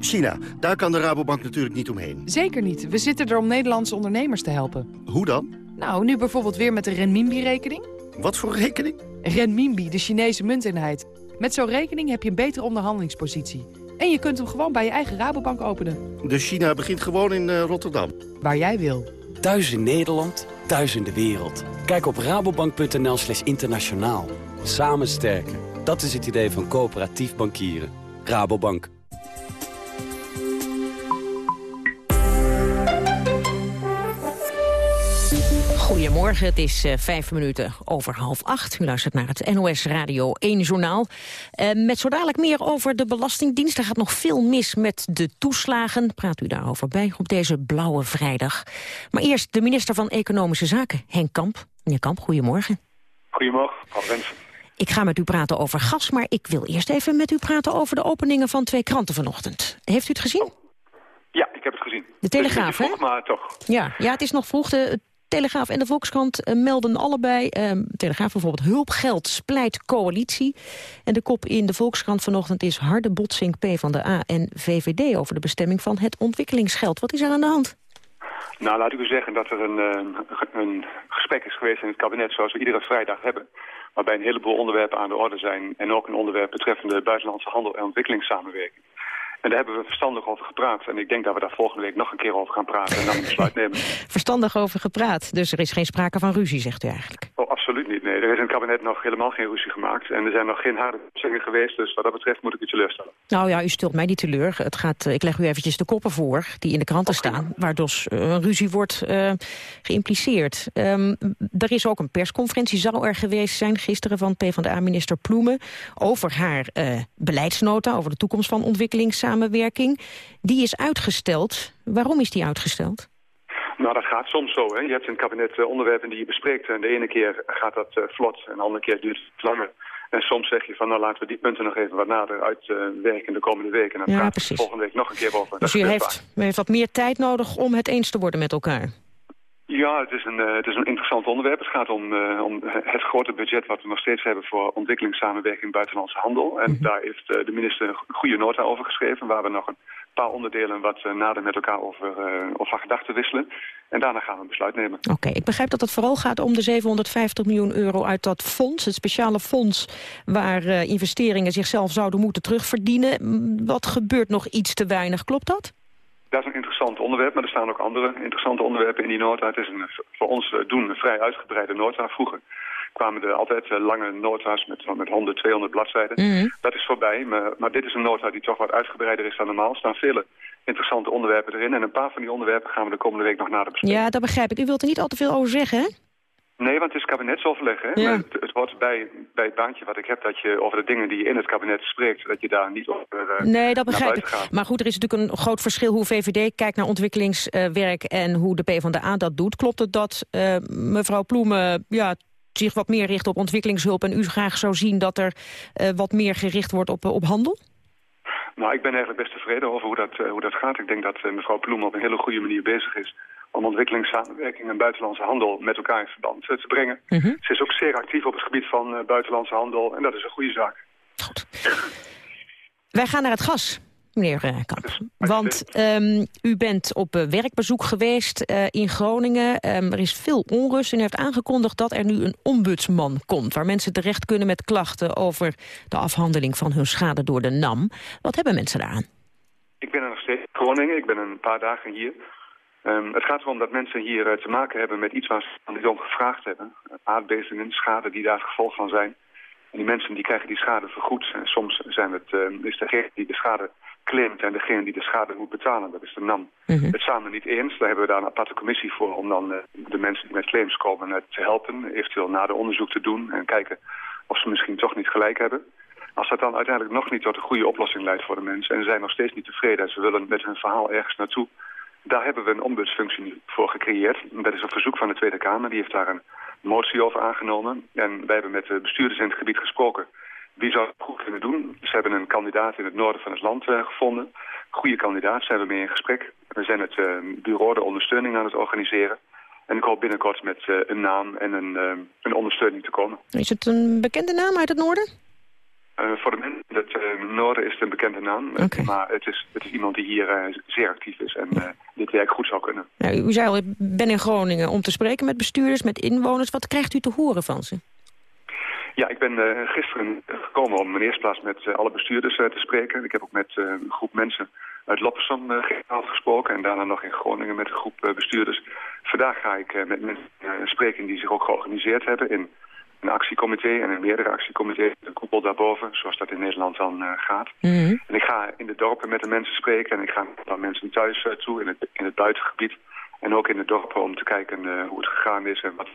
[SPEAKER 35] China, daar kan de Rabobank natuurlijk niet omheen.
[SPEAKER 36] Zeker niet. We zitten er om Nederlandse ondernemers te helpen.
[SPEAKER 35] Hoe dan?
[SPEAKER 36] Nou, nu bijvoorbeeld weer met de renminbi-rekening.
[SPEAKER 35] Wat voor rekening?
[SPEAKER 36] Renminbi, de Chinese munteenheid. Met zo'n rekening heb je een betere onderhandelingspositie. En je kunt hem gewoon bij je eigen Rabobank openen.
[SPEAKER 35] Dus China begint gewoon in uh, Rotterdam?
[SPEAKER 36] Waar jij wil.
[SPEAKER 37] Thuis in Nederland thuis in de wereld. Kijk op rabobank.nl slash internationaal. Samen sterken. Dat is het idee van coöperatief bankieren. Rabobank.
[SPEAKER 10] Goedemorgen, het is uh, vijf minuten over half acht. U luistert naar het NOS Radio 1 Journaal. Uh, met zo dadelijk meer over de Belastingdienst. Er gaat nog veel mis met de toeslagen. Praat u daarover bij op deze blauwe vrijdag. Maar eerst de minister van Economische Zaken, Henk Kamp. Meneer Kamp, goedemorgen.
[SPEAKER 38] Goedemorgen, mevrouw Wensen.
[SPEAKER 10] Ik ga met u praten over gas, maar ik wil eerst even met u praten over de openingen van twee kranten vanochtend. Heeft u het gezien?
[SPEAKER 38] Ja, ik heb het gezien.
[SPEAKER 10] De Telegraaf,
[SPEAKER 38] hè? maar toch.
[SPEAKER 10] Ja, ja, het is nog vroeg. De Telegraaf en de Volkskrant uh, melden allebei... Uh, Telegraaf bijvoorbeeld hulpgeld splijt coalitie. En de kop in de Volkskrant vanochtend is harde botsing P van de A en VVD... over de bestemming van het ontwikkelingsgeld. Wat is er aan de hand?
[SPEAKER 38] Nou, laat ik u zeggen dat er een, uh, een gesprek is geweest in het kabinet... zoals we iedere vrijdag hebben waarbij een heleboel onderwerpen aan de orde zijn... en ook een onderwerp betreffende buitenlandse handel en ontwikkelingssamenwerking. En daar hebben we verstandig over gepraat. En ik denk dat we daar volgende week nog een keer over gaan praten en dan een besluit nemen.
[SPEAKER 10] Verstandig over gepraat. Dus er is geen sprake van ruzie, zegt u eigenlijk?
[SPEAKER 38] Oh, absoluut niet. Nee, er is in het kabinet nog helemaal geen ruzie gemaakt. En er zijn nog geen harde zingen geweest. Dus wat dat betreft moet ik u teleurstellen.
[SPEAKER 10] Nou ja, u stelt mij niet teleur. Het gaat, ik leg u eventjes de koppen voor die in de kranten staan. Waardoor dus, uh, een ruzie wordt uh, geïmpliceerd. Um, er is ook een persconferentie, zou er geweest zijn gisteren van PvdA-minister Ploemen. Over haar uh, beleidsnota, over de toekomst van ontwikkelingssamenwerking samenwerking. Die is uitgesteld. Waarom is die uitgesteld?
[SPEAKER 38] Nou, dat gaat soms zo. Hè. Je hebt in het kabinet uh, onderwerpen die je bespreekt. En de ene keer gaat dat uh, vlot en de andere keer duurt het langer. En soms zeg je van, nou laten we die punten nog even wat nader uitwerken in de komende weken. En dan
[SPEAKER 10] ja,
[SPEAKER 38] gaat volgende week nog een keer over.
[SPEAKER 10] Dus u heeft, u heeft wat meer tijd nodig om het eens te worden met elkaar?
[SPEAKER 38] Ja, het is, een, uh, het is een interessant onderwerp. Het gaat om, uh, om het grote budget wat we nog steeds hebben voor ontwikkelingssamenwerking buitenlandse handel. En mm -hmm. daar heeft uh, de minister een goede nota over geschreven, waar we nog een paar onderdelen wat nader met elkaar over, over van gedachten wisselen. En daarna gaan we een besluit nemen.
[SPEAKER 10] Oké, okay, ik begrijp dat het vooral gaat om de 750 miljoen euro uit dat fonds, het speciale fonds waar investeringen zichzelf zouden moeten terugverdienen. Wat gebeurt nog iets te weinig, klopt dat?
[SPEAKER 38] Dat is een interessant onderwerp, maar er staan ook andere interessante onderwerpen in die nota. Het is een, voor ons doen een vrij uitgebreide nota. Vroeger kwamen er altijd lange nota's met, met 100, 200 bladzijden. Mm -hmm. Dat is voorbij, maar, maar dit is een nota die toch wat uitgebreider is dan normaal. Er staan vele interessante onderwerpen erin. En een paar van die onderwerpen gaan we de komende week nog nader bespreken.
[SPEAKER 10] Ja, dat begrijp ik. U wilt er niet al te veel over zeggen, hè?
[SPEAKER 38] Nee, want het is kabinetsoverleg. Hè?
[SPEAKER 10] Ja.
[SPEAKER 38] Het, het hoort bij, bij het baantje wat ik heb dat je over de dingen die je in het kabinet spreekt, dat je daar niet over uh,
[SPEAKER 10] Nee, dat begrijp ik.
[SPEAKER 38] Gaat.
[SPEAKER 10] Maar goed, er is natuurlijk een groot verschil hoe VVD kijkt naar ontwikkelingswerk uh, en hoe de PvdA dat doet. Klopt het dat uh, mevrouw Ploemen ja, zich wat meer richt op ontwikkelingshulp en u graag zou zien dat er wat meer gericht wordt op, op handel?
[SPEAKER 38] Nou, ik ben eigenlijk best tevreden over hoe dat, hoe dat gaat. Ik denk dat mevrouw Ploemen op een hele goede manier bezig is om ontwikkelingssamenwerking en buitenlandse handel met elkaar in verband te brengen. Mm -hmm. Ze is ook zeer actief op het gebied van uh, buitenlandse handel en dat is een goede zaak.
[SPEAKER 10] Goed. Wij gaan naar het gas, meneer uh, Kamp. Want um, u bent op werkbezoek geweest in Groningen. Um, er is veel onrust en u heeft aangekondigd dat er nu een ombudsman komt... waar mensen terecht kunnen met klachten over de afhandeling van hun schade door de NAM. Wat hebben mensen daaraan?
[SPEAKER 38] Ik ben er nog steeds in Groningen. Ik ben een paar dagen hier. Um, het gaat erom dat mensen hier uh, te maken hebben met iets waar ze niet om gevraagd hebben. Aardbevingen, schade die daar het gevolg van zijn. En die mensen die krijgen die schade vergoed. En soms zijn het, uh, is degene die de schade claimt en degene die de schade moet betalen. Dat is de NAM. -hmm. Het samen niet eens. Daar hebben we daar een aparte commissie voor om dan uh, de mensen die met claims komen te helpen. Eventueel nader onderzoek te doen en kijken of ze misschien toch niet gelijk hebben. Als dat dan uiteindelijk nog niet tot een goede oplossing leidt voor de mensen... en ze zijn nog steeds niet tevreden en ze willen met hun verhaal ergens naartoe... Daar hebben we een ombudsfunctie voor gecreëerd. Dat is een verzoek van de Tweede Kamer. Die heeft daar een motie over aangenomen. En wij hebben met de bestuurders in het gebied gesproken. Wie zou het goed kunnen doen? Ze hebben een kandidaat in het noorden van het land uh, gevonden. Goede kandidaat, zijn we mee in gesprek. We zijn het uh, bureau de ondersteuning aan het organiseren. En ik hoop binnenkort met uh, een naam en een, een ondersteuning te komen.
[SPEAKER 10] Is het een bekende naam uit het noorden?
[SPEAKER 38] Uh, voor de mensen in het uh, noorden is het een bekende naam.
[SPEAKER 10] Okay.
[SPEAKER 38] Maar het is, het is iemand die hier uh, zeer actief is en dit werk goed zou kunnen.
[SPEAKER 10] U zei al, ik ben in Groningen om te spreken met bestuurders, met inwoners. Wat krijgt u te horen van ze?
[SPEAKER 38] Ja, ik ben gisteren gekomen om in eerste plaats met alle bestuurders te spreken. Ik heb ook met een groep mensen uit Loppersum uh, gesproken en daarna nog in Groningen met een groep bestuurders. Vandaag ga ik met mensen spreken die zich ook georganiseerd hebben in een actiecomité en een meerdere actiecomité's, de koepel daarboven, zoals dat in Nederland dan uh, gaat.
[SPEAKER 10] Mhm.
[SPEAKER 38] En ik ga in de dorpen met de mensen spreken en ik ga naar mensen thuis uh, toe in het, in het buitengebied. En ook in de dorpen om te kijken uh, hoe het gegaan is en wat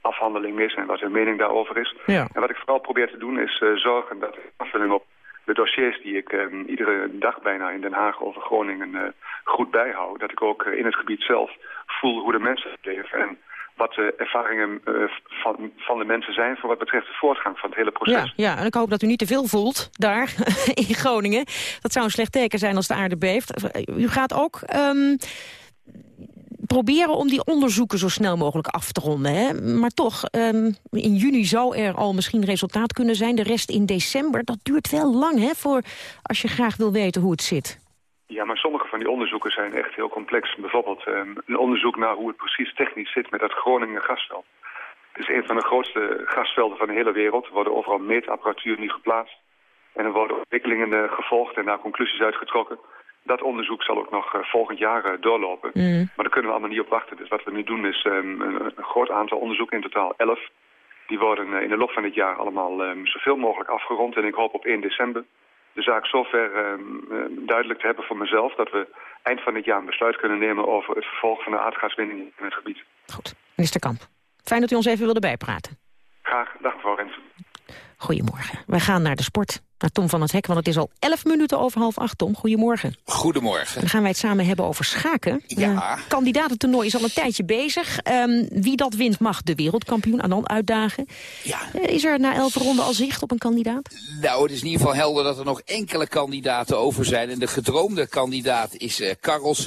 [SPEAKER 38] afhandeling is en wat hun mening daarover is.
[SPEAKER 10] Ja.
[SPEAKER 38] En wat ik vooral probeer te doen is zorgen dat de afvulling op de dossiers die ik um, iedere dag bijna in Den Haag over Groningen goed bijhoud, dat ik ook in het gebied zelf voel hoe de mensen leven en wat de ervaringen uh, van, van de mensen zijn... voor wat betreft de voortgang van het hele proces.
[SPEAKER 10] Ja, ja, en ik hoop dat u niet te veel voelt daar in Groningen. Dat zou een slecht teken zijn als de aarde beeft. U gaat ook um, proberen om die onderzoeken zo snel mogelijk af te ronden. Hè? Maar toch, um, in juni zou er al misschien resultaat kunnen zijn. De rest in december, dat duurt wel lang hè, voor als je graag wil weten hoe het zit.
[SPEAKER 38] Ja, maar sommige van die onderzoeken zijn echt heel complex. Bijvoorbeeld um, een onderzoek naar hoe het precies technisch zit met dat Groningen gasveld. Het is een van de grootste gasvelden van de hele wereld. Er worden overal meetapparatuur nu geplaatst. En er worden ontwikkelingen uh, gevolgd en daar conclusies uitgetrokken. Dat onderzoek zal ook nog uh, volgend jaar uh, doorlopen.
[SPEAKER 10] Mm.
[SPEAKER 38] Maar daar kunnen we allemaal niet op wachten. Dus wat we nu doen is um, een, groot aantal onderzoeken, in totaal 11. Die worden in de loop van dit jaar allemaal um, zoveel mogelijk afgerond. En ik hoop op 1 december de zaak zover uh, duidelijk te hebben voor mezelf... dat we eind van dit jaar een besluit kunnen nemen over het vervolg van de aardgaswinning in het gebied.
[SPEAKER 10] Goed. Minister Kamp, fijn dat u ons even wilde bijpraten.
[SPEAKER 38] Graag. Dag mevrouw Rensen.
[SPEAKER 10] Goedemorgen. Wij gaan naar de sport. Naar Tom van het Hek, want het is al 11 minuten over half acht, Tom. Goedemorgen.
[SPEAKER 39] Goedemorgen.
[SPEAKER 10] Dan gaan wij het samen hebben over schaken.
[SPEAKER 39] Ja.
[SPEAKER 10] Uh, kandidatentoernooi is al een tijdje bezig. Um, wie dat wint mag de wereldkampioen aan dan uitdagen.
[SPEAKER 39] Ja.
[SPEAKER 10] Uh, is er na elf ronden al zicht op een kandidaat?
[SPEAKER 39] Nou, het is in ieder geval helder dat er nog enkele kandidaten over zijn. En de gedroomde kandidaat is uh,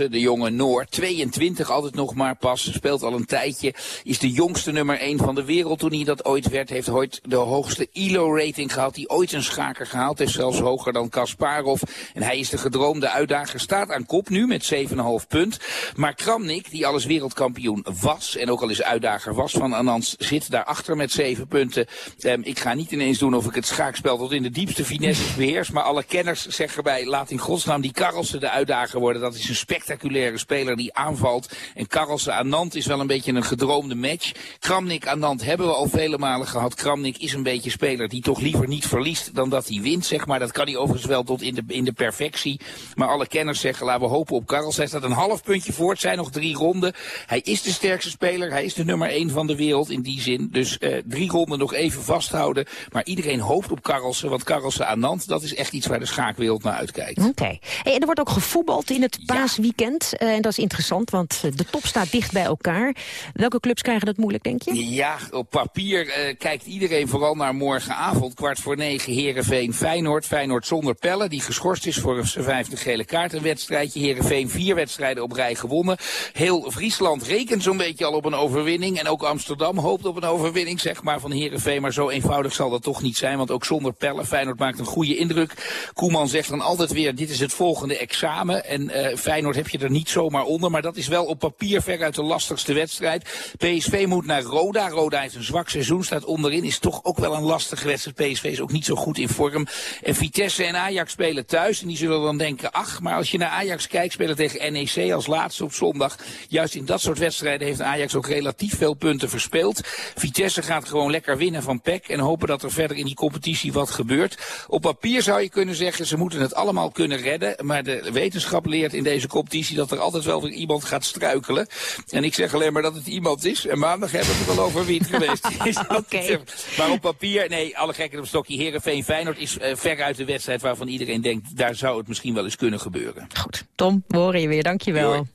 [SPEAKER 39] de jonge Noor. 22 altijd nog maar pas, speelt al een tijdje. Is de jongste nummer 1 van de wereld toen hij dat ooit werd. Heeft ooit de hoogste ILO-rating gehad die ooit een schaker heeft. Zelfs hoger dan Kasparov. En hij is de gedroomde uitdager. Staat aan kop nu met 7,5 punt. Maar Kramnik, die alles wereldkampioen was. En ook al eens uitdager was van Anans. Zit daarachter met 7 punten. Um, ik ga niet ineens doen of ik het schaakspel tot in de diepste finesse beheers. Maar alle kenners zeggen erbij. Laat in godsnaam die Karelsen de uitdager worden. Dat is een spectaculaire speler die aanvalt. En Karelsen Anand is wel een beetje een gedroomde match. Kramnik Anand hebben we al vele malen gehad. Kramnik is een beetje speler die toch liever niet verliest dan dat hij wint zeg maar. Dat kan hij overigens wel tot in de, in de perfectie. Maar alle kenners zeggen, laten we hopen op Karels. Hij staat een half puntje voor. Het zijn nog drie ronden. Hij is de sterkste speler. Hij is de nummer één van de wereld in die zin. Dus uh, drie ronden nog even vasthouden. Maar iedereen hoopt op Karelsen. Want Karelsen Anand, dat is echt iets waar de schaakwereld naar uitkijkt.
[SPEAKER 10] Oké. Okay. Hey, en er wordt ook gevoetbald in het paasweekend. Uh, en dat is interessant, want de top staat dicht bij elkaar. Welke clubs krijgen dat moeilijk, denk je?
[SPEAKER 39] Ja, op papier uh, kijkt iedereen vooral naar morgenavond. Kwart voor negen Heerenveen Feyenoord. Feyenoord zonder pellen, die geschorst is voor zijn vijfde gele kaart. Een wedstrijdje. Heerenveen vier wedstrijden op rij gewonnen. Heel Friesland rekent zo'n beetje al op een overwinning. En ook Amsterdam hoopt op een overwinning, zeg maar, van Heerenveen. Maar zo eenvoudig zal dat toch niet zijn, want ook zonder pellen. Feyenoord maakt een goede indruk. Koeman zegt dan altijd weer, dit is het volgende examen. En uh, Feyenoord heb je er niet zomaar onder. Maar dat is wel op papier veruit de lastigste wedstrijd. PSV moet naar Roda. Roda heeft een zwak seizoen, staat onderin. Is toch ook wel een lastige wedstrijd. PSV is ook niet zo goed in vorm. En Vitesse en Ajax spelen thuis. En die zullen dan denken, ach, maar als je naar Ajax kijkt, spelen tegen NEC als laatste op zondag. Juist in dat soort wedstrijden heeft Ajax ook relatief veel punten verspeeld. Vitesse gaat gewoon lekker winnen van PEC. En hopen dat er verder in die competitie wat gebeurt. Op papier zou je kunnen zeggen, ze moeten het allemaal kunnen redden. Maar de wetenschap leert in deze competitie dat er altijd wel weer iemand gaat struikelen. En ik zeg alleen maar dat het iemand is. En maandag hebben we het wel over wie het geweest is.
[SPEAKER 10] Okay.
[SPEAKER 39] Maar op papier, nee, alle gekken op stokje. Heerenveen Feyenoord is uh, ver uit de wedstrijd waarvan iedereen denkt, daar zou het misschien wel eens kunnen gebeuren.
[SPEAKER 10] Goed, Tom, we horen je weer. Dankjewel.
[SPEAKER 39] Doei.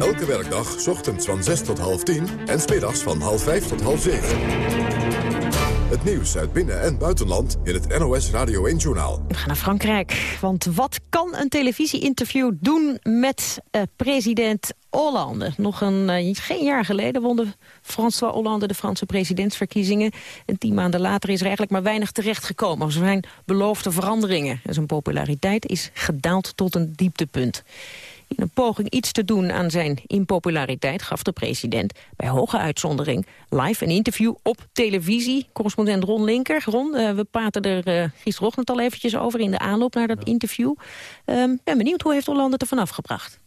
[SPEAKER 1] Elke werkdag, ochtends van 6 tot half 10 en smiddags van half 5 tot half 7. Het nieuws uit binnen- en buitenland in het NOS Radio 1-journaal.
[SPEAKER 10] We gaan naar Frankrijk, want wat kan een televisieinterview doen met uh, president Hollande? Nog een, uh, geen jaar geleden won de François Hollande de Franse presidentsverkiezingen. En tien maanden later is er eigenlijk maar weinig terechtgekomen. Er zijn beloofde veranderingen. En zijn populariteit is gedaald tot een dieptepunt. In een poging iets te doen aan zijn impopulariteit gaf de president bij hoge uitzondering live een interview op televisie. Correspondent Ron Linker. Ron, uh, we praten er uh, gisterochtend al eventjes over in de aanloop naar dat interview. Um, ben benieuwd, hoe heeft Hollande het ervan afgebracht?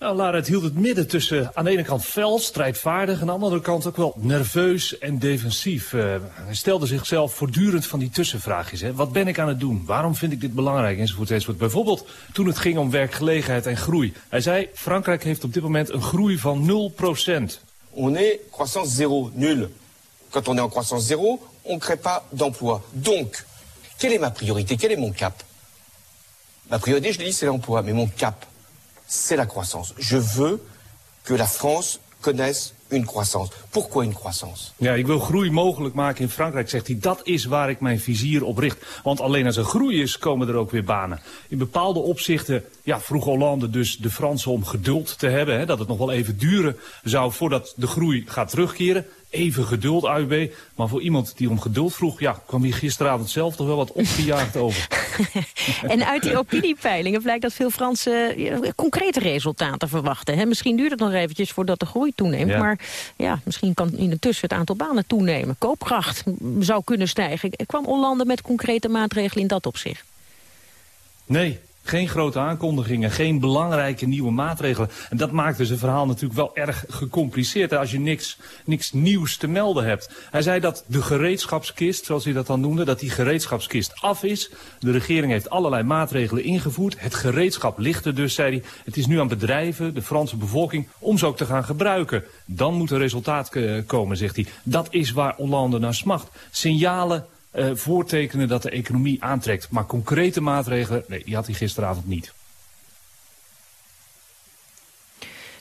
[SPEAKER 40] Nou, hield het midden tussen aan de ene kant fel, strijdvaardig... en aan de andere kant ook wel nerveus en defensief. Uh, hij stelde zichzelf voortdurend van die tussenvraagjes. Hè. Wat ben ik aan het doen? Waarom vind ik dit belangrijk? Enzovoort, enzovoort. Bijvoorbeeld toen het ging om werkgelegenheid en groei. Hij zei, Frankrijk heeft op dit moment een groei van 0 procent.
[SPEAKER 41] On est croissance zéro, nul. Quand on est en croissance zéro, on ne crée pas d'emploi. Donc, quelle est ma priorité? Quel est mon cap? Ma priorité, je l'ai dit, c'est l'emploi. Mais mon cap, c'est la croissance. Je veux que la France connaisse une croissance. Pourquoi une croissance?
[SPEAKER 40] Ja, ik wil groei mogelijk maken in Frankrijk, zegt hij. Dat is waar ik mijn vizier op richt. Want alleen als er groei is, komen er ook weer banen. In bepaalde opzichten ja, vroeg Hollande dus de Fransen om geduld te hebben. Hè, dat het nog wel even duren zou voordat de groei gaat terugkeren. Even geduld, AUB. Maar voor iemand die om geduld vroeg, ja, kwam hij gisteravond zelf toch wel wat opgejaagd over.
[SPEAKER 10] en uit die opiniepeilingen blijkt dat veel Fransen concrete resultaten verwachten. Hè? Misschien duurt het nog eventjes voordat de groei toeneemt. Maar ja, misschien kan in de tussen het aantal banen toenemen. Koopkracht zou kunnen stijgen. Kwam Hollande met concrete maatregelen in dat opzicht?
[SPEAKER 40] Nee, geen grote aankondigingen, geen belangrijke nieuwe maatregelen. En dat maakte dus verhaal natuurlijk wel erg gecompliceerd... als je niks, niks nieuws te melden hebt. Hij zei dat de gereedschapskist, zoals hij dat dan noemde... dat die gereedschapskist af is. De regering heeft allerlei maatregelen ingevoerd. Het gereedschap ligt er dus, zei hij. Het is nu aan bedrijven, de Franse bevolking, om ze ook te gaan gebruiken. Dan moet er resultaat komen, zegt hij. Dat is waar Hollande naar smacht. Signalen uh, voortekenen dat de economie aantrekt. Maar concrete maatregelen, nee, die had hij gisteravond niet.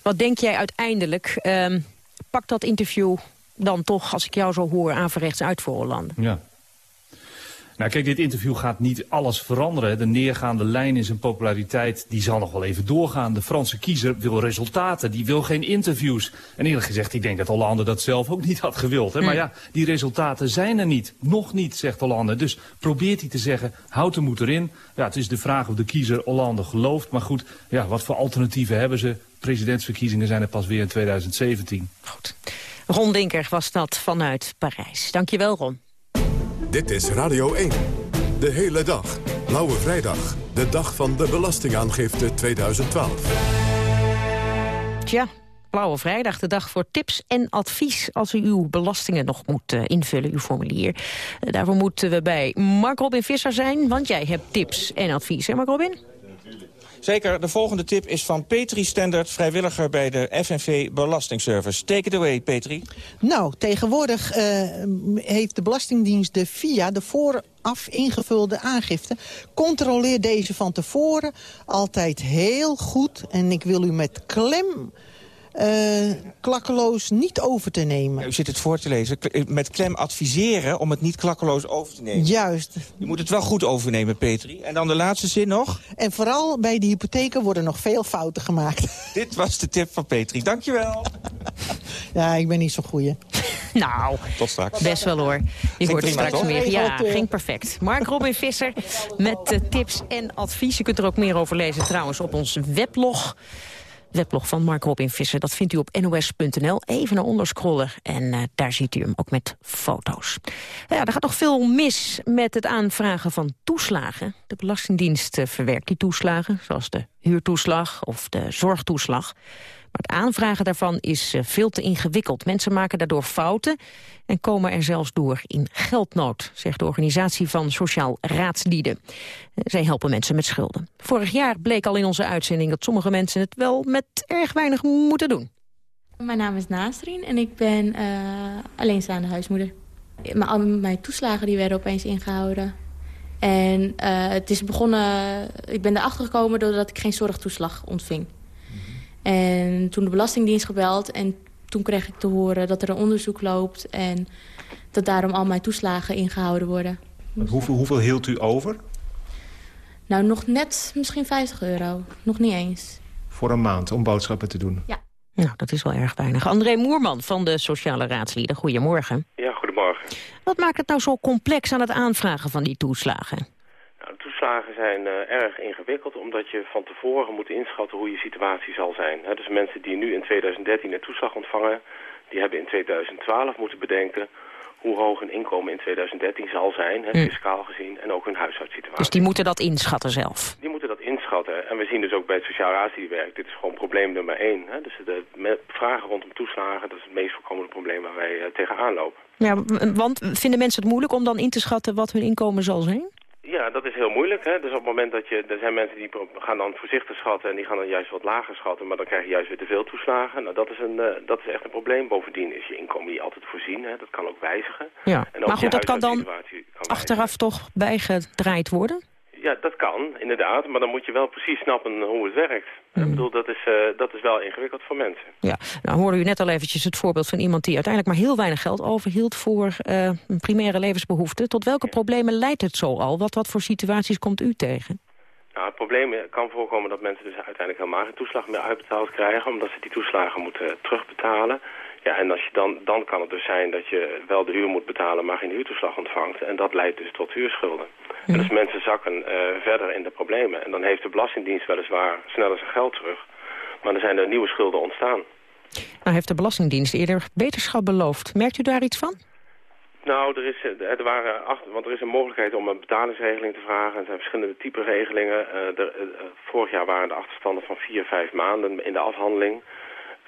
[SPEAKER 10] Wat denk jij uiteindelijk? Um, pakt dat interview dan toch, als ik jou zo hoor, averechts uit voor Hollande?
[SPEAKER 40] Ja. Nou kijk, dit interview gaat niet alles veranderen. De neergaande lijn in zijn populariteit, die zal nog wel even doorgaan. De Franse kiezer wil resultaten, die wil geen interviews. En eerlijk gezegd, ik denk dat Hollande dat zelf ook niet had gewild. Hè? Maar ja, die resultaten zijn er niet. Nog niet, zegt Hollande. Dus probeert hij te zeggen, houd de moed erin. Ja, het is de vraag of de kiezer Hollande gelooft. Maar goed, ja, wat voor alternatieven hebben ze? Presidentsverkiezingen zijn er pas weer in 2017.
[SPEAKER 10] Goed. Ron Dinker was dat vanuit Parijs. Dankjewel, Ron.
[SPEAKER 1] Dit is Radio 1. De hele dag. Blauwe Vrijdag. De dag van de Belastingaangifte 2012.
[SPEAKER 10] Tja, Blauwe Vrijdag, de dag voor tips en advies... als u uw belastingen nog moet uh, invullen, uw formulier. Uh, daarvoor moeten we bij Mark Robin Visser zijn, want jij hebt tips en advies. Hè, Mark Robin?
[SPEAKER 42] Zeker, de volgende tip is van Petri Standard, vrijwilliger bij de FNV Belastingservice. Take it away, Petri.
[SPEAKER 43] Nou, tegenwoordig uh, heeft de Belastingdienst de VIA, de vooraf ingevulde aangifte. Controleer deze van tevoren altijd heel goed. En ik wil u met klem uh, klakkeloos niet over te nemen.
[SPEAKER 42] u zit het voor te lezen. Met klem adviseren om het niet klakkeloos over te nemen.
[SPEAKER 43] Juist.
[SPEAKER 42] U moet het wel goed overnemen, Petri. En dan de laatste zin nog.
[SPEAKER 43] En vooral bij de hypotheken worden nog veel fouten gemaakt.
[SPEAKER 42] Dit was de tip van Petri. Dankjewel.
[SPEAKER 43] ja, ik ben niet zo goeie.
[SPEAKER 10] Nou,
[SPEAKER 42] Tot straks.
[SPEAKER 10] best wel hoor. Je hoort het straks toch? meer. Ja, ging perfect. Mark Robin Visser met uh, tips en advies. Je kunt er ook meer over lezen trouwens op ons weblog weblog van Mark Robin Visser. Dat vindt u op nos.nl. Even naar onder scrollen en uh, daar ziet u hem ook met foto's. Ja, er gaat nog veel mis met het aanvragen van toeslagen. De Belastingdienst uh, verwerkt die toeslagen, zoals de huurtoeslag of de zorgtoeslag. Maar het aanvragen daarvan is uh, veel te ingewikkeld. Mensen maken daardoor fouten en komen er zelfs door in geldnood, zegt de organisatie van Sociaal Raadslieden. Zij helpen mensen met schulden. Vorig jaar bleek al in onze uitzending dat sommige mensen het wel met erg weinig moeten doen.
[SPEAKER 44] Mijn naam is Nasrin en ik ben uh, alleenstaande huismoeder. Mijn, mijn toeslagen die werden opeens ingehouden. En het is begonnen, ik ben erachter gekomen doordat ik geen zorgtoeslag ontving. En toen de Belastingdienst gebeld en toen kreeg ik te horen dat er een onderzoek loopt... en dat daarom al mijn toeslagen ingehouden worden.
[SPEAKER 45] Hoeveel, hoeveel hield u over?
[SPEAKER 44] Nou, nog net misschien 50 euro. Nog niet eens.
[SPEAKER 45] Voor een maand om boodschappen te doen?
[SPEAKER 44] Ja.
[SPEAKER 10] Nou, dat is wel erg weinig. André Moerman van de Sociale Raadslieden, goedemorgen.
[SPEAKER 46] Ja, goedemorgen.
[SPEAKER 10] Wat maakt het nou zo complex aan het aanvragen van die toeslagen?
[SPEAKER 46] Toeslagen
[SPEAKER 47] zijn eh, erg ingewikkeld omdat je van tevoren moet inschatten hoe je situatie zal zijn. Dus mensen die nu in 2013 een toeslag ontvangen, die hebben in 2012 moeten bedenken hoe hoog hun inkomen in 2013 zal zijn, hè,
[SPEAKER 10] Hmm.
[SPEAKER 47] fiscaal gezien, en ook hun huishoudsituatie.
[SPEAKER 10] Dus die moeten dat inschatten zelf.
[SPEAKER 47] Die moeten dat inschatten. En we zien dus ook bij het Sociaal Raadsdienstwerk, dit is gewoon probleem nummer één. Hè? Dus de vragen rondom toeslagen, dat is het meest voorkomende probleem waar wij eh, tegenaan lopen.
[SPEAKER 10] Ja, want vinden mensen het moeilijk om dan in te schatten wat hun inkomen zal zijn?
[SPEAKER 47] Ja, dat is heel moeilijk. Hè? Dus op het moment dat je... Er zijn mensen die gaan dan voorzichtig schatten en die gaan dan juist wat lager schatten. Maar dan krijg je juist weer te veel toeslagen. Nou, dat is, een, eh, dat is echt een probleem. Bovendien is je inkomen niet altijd voorzien. Hè? Dat kan ook wijzigen.
[SPEAKER 10] Ja,
[SPEAKER 47] En
[SPEAKER 10] maar goed, dat kan dan
[SPEAKER 47] kan
[SPEAKER 10] achteraf toch bijgedraaid worden?
[SPEAKER 47] Ja, dat kan, inderdaad. Maar dan moet je wel precies snappen hoe het werkt. Ik bedoel, dat is, eh, dat is wel ingewikkeld voor mensen.
[SPEAKER 10] Ja, nou hoorde u net al eventjes het voorbeeld van iemand die uiteindelijk maar heel weinig geld overhield voor eh, een primaire levensbehoeften. Tot welke problemen leidt het zo al? Wat, wat voor situaties komt u tegen?
[SPEAKER 47] Nou, het probleem kan voorkomen dat mensen dus uiteindelijk helemaal geen toeslag meer uitbetaald krijgen, omdat ze die toeslagen moeten terugbetalen. Ja, en als je dan, dan kan het dus zijn dat je wel de huur moet betalen, maar geen huurtoeslag ontvangt. En dat leidt dus tot huurschulden. En dus mensen zakken eh, verder in de problemen. En dan heeft de Belastingdienst weliswaar sneller zijn geld terug. Maar er zijn er nieuwe schulden ontstaan.
[SPEAKER 10] Nou heeft de Belastingdienst eerder beterschap beloofd. Merkt u daar iets van?
[SPEAKER 47] Nou, er is, eh, er waren acht, want er is een mogelijkheid om een betalingsregeling te vragen. Er zijn verschillende type regelingen. Eh, er, vorig jaar waren de achterstanden van vier, vijf maanden in de afhandeling.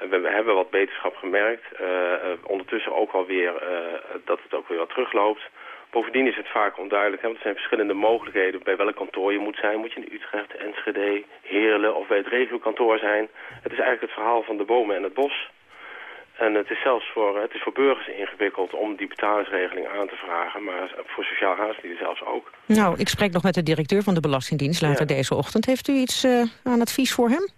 [SPEAKER 47] Eh, we, hebben wat beterschap gemerkt. Eh, eh, ondertussen ook alweer uh, dat het ook weer wat terugloopt. Bovendien is het vaak onduidelijk, hè, want er zijn verschillende mogelijkheden bij welk kantoor je moet zijn. Moet je in Utrecht, Enschede, Heerlen of bij het regiokantoor zijn. Het is eigenlijk het verhaal van de bomen en het bos. En het is zelfs voor, het is voor burgers ingewikkeld om die betalingsregeling aan te vragen, maar voor sociaal raadslieden zelfs ook.
[SPEAKER 10] Nou, ik spreek nog met de directeur van de Belastingdienst later ja. deze ochtend. Heeft u iets uh, aan advies voor hem?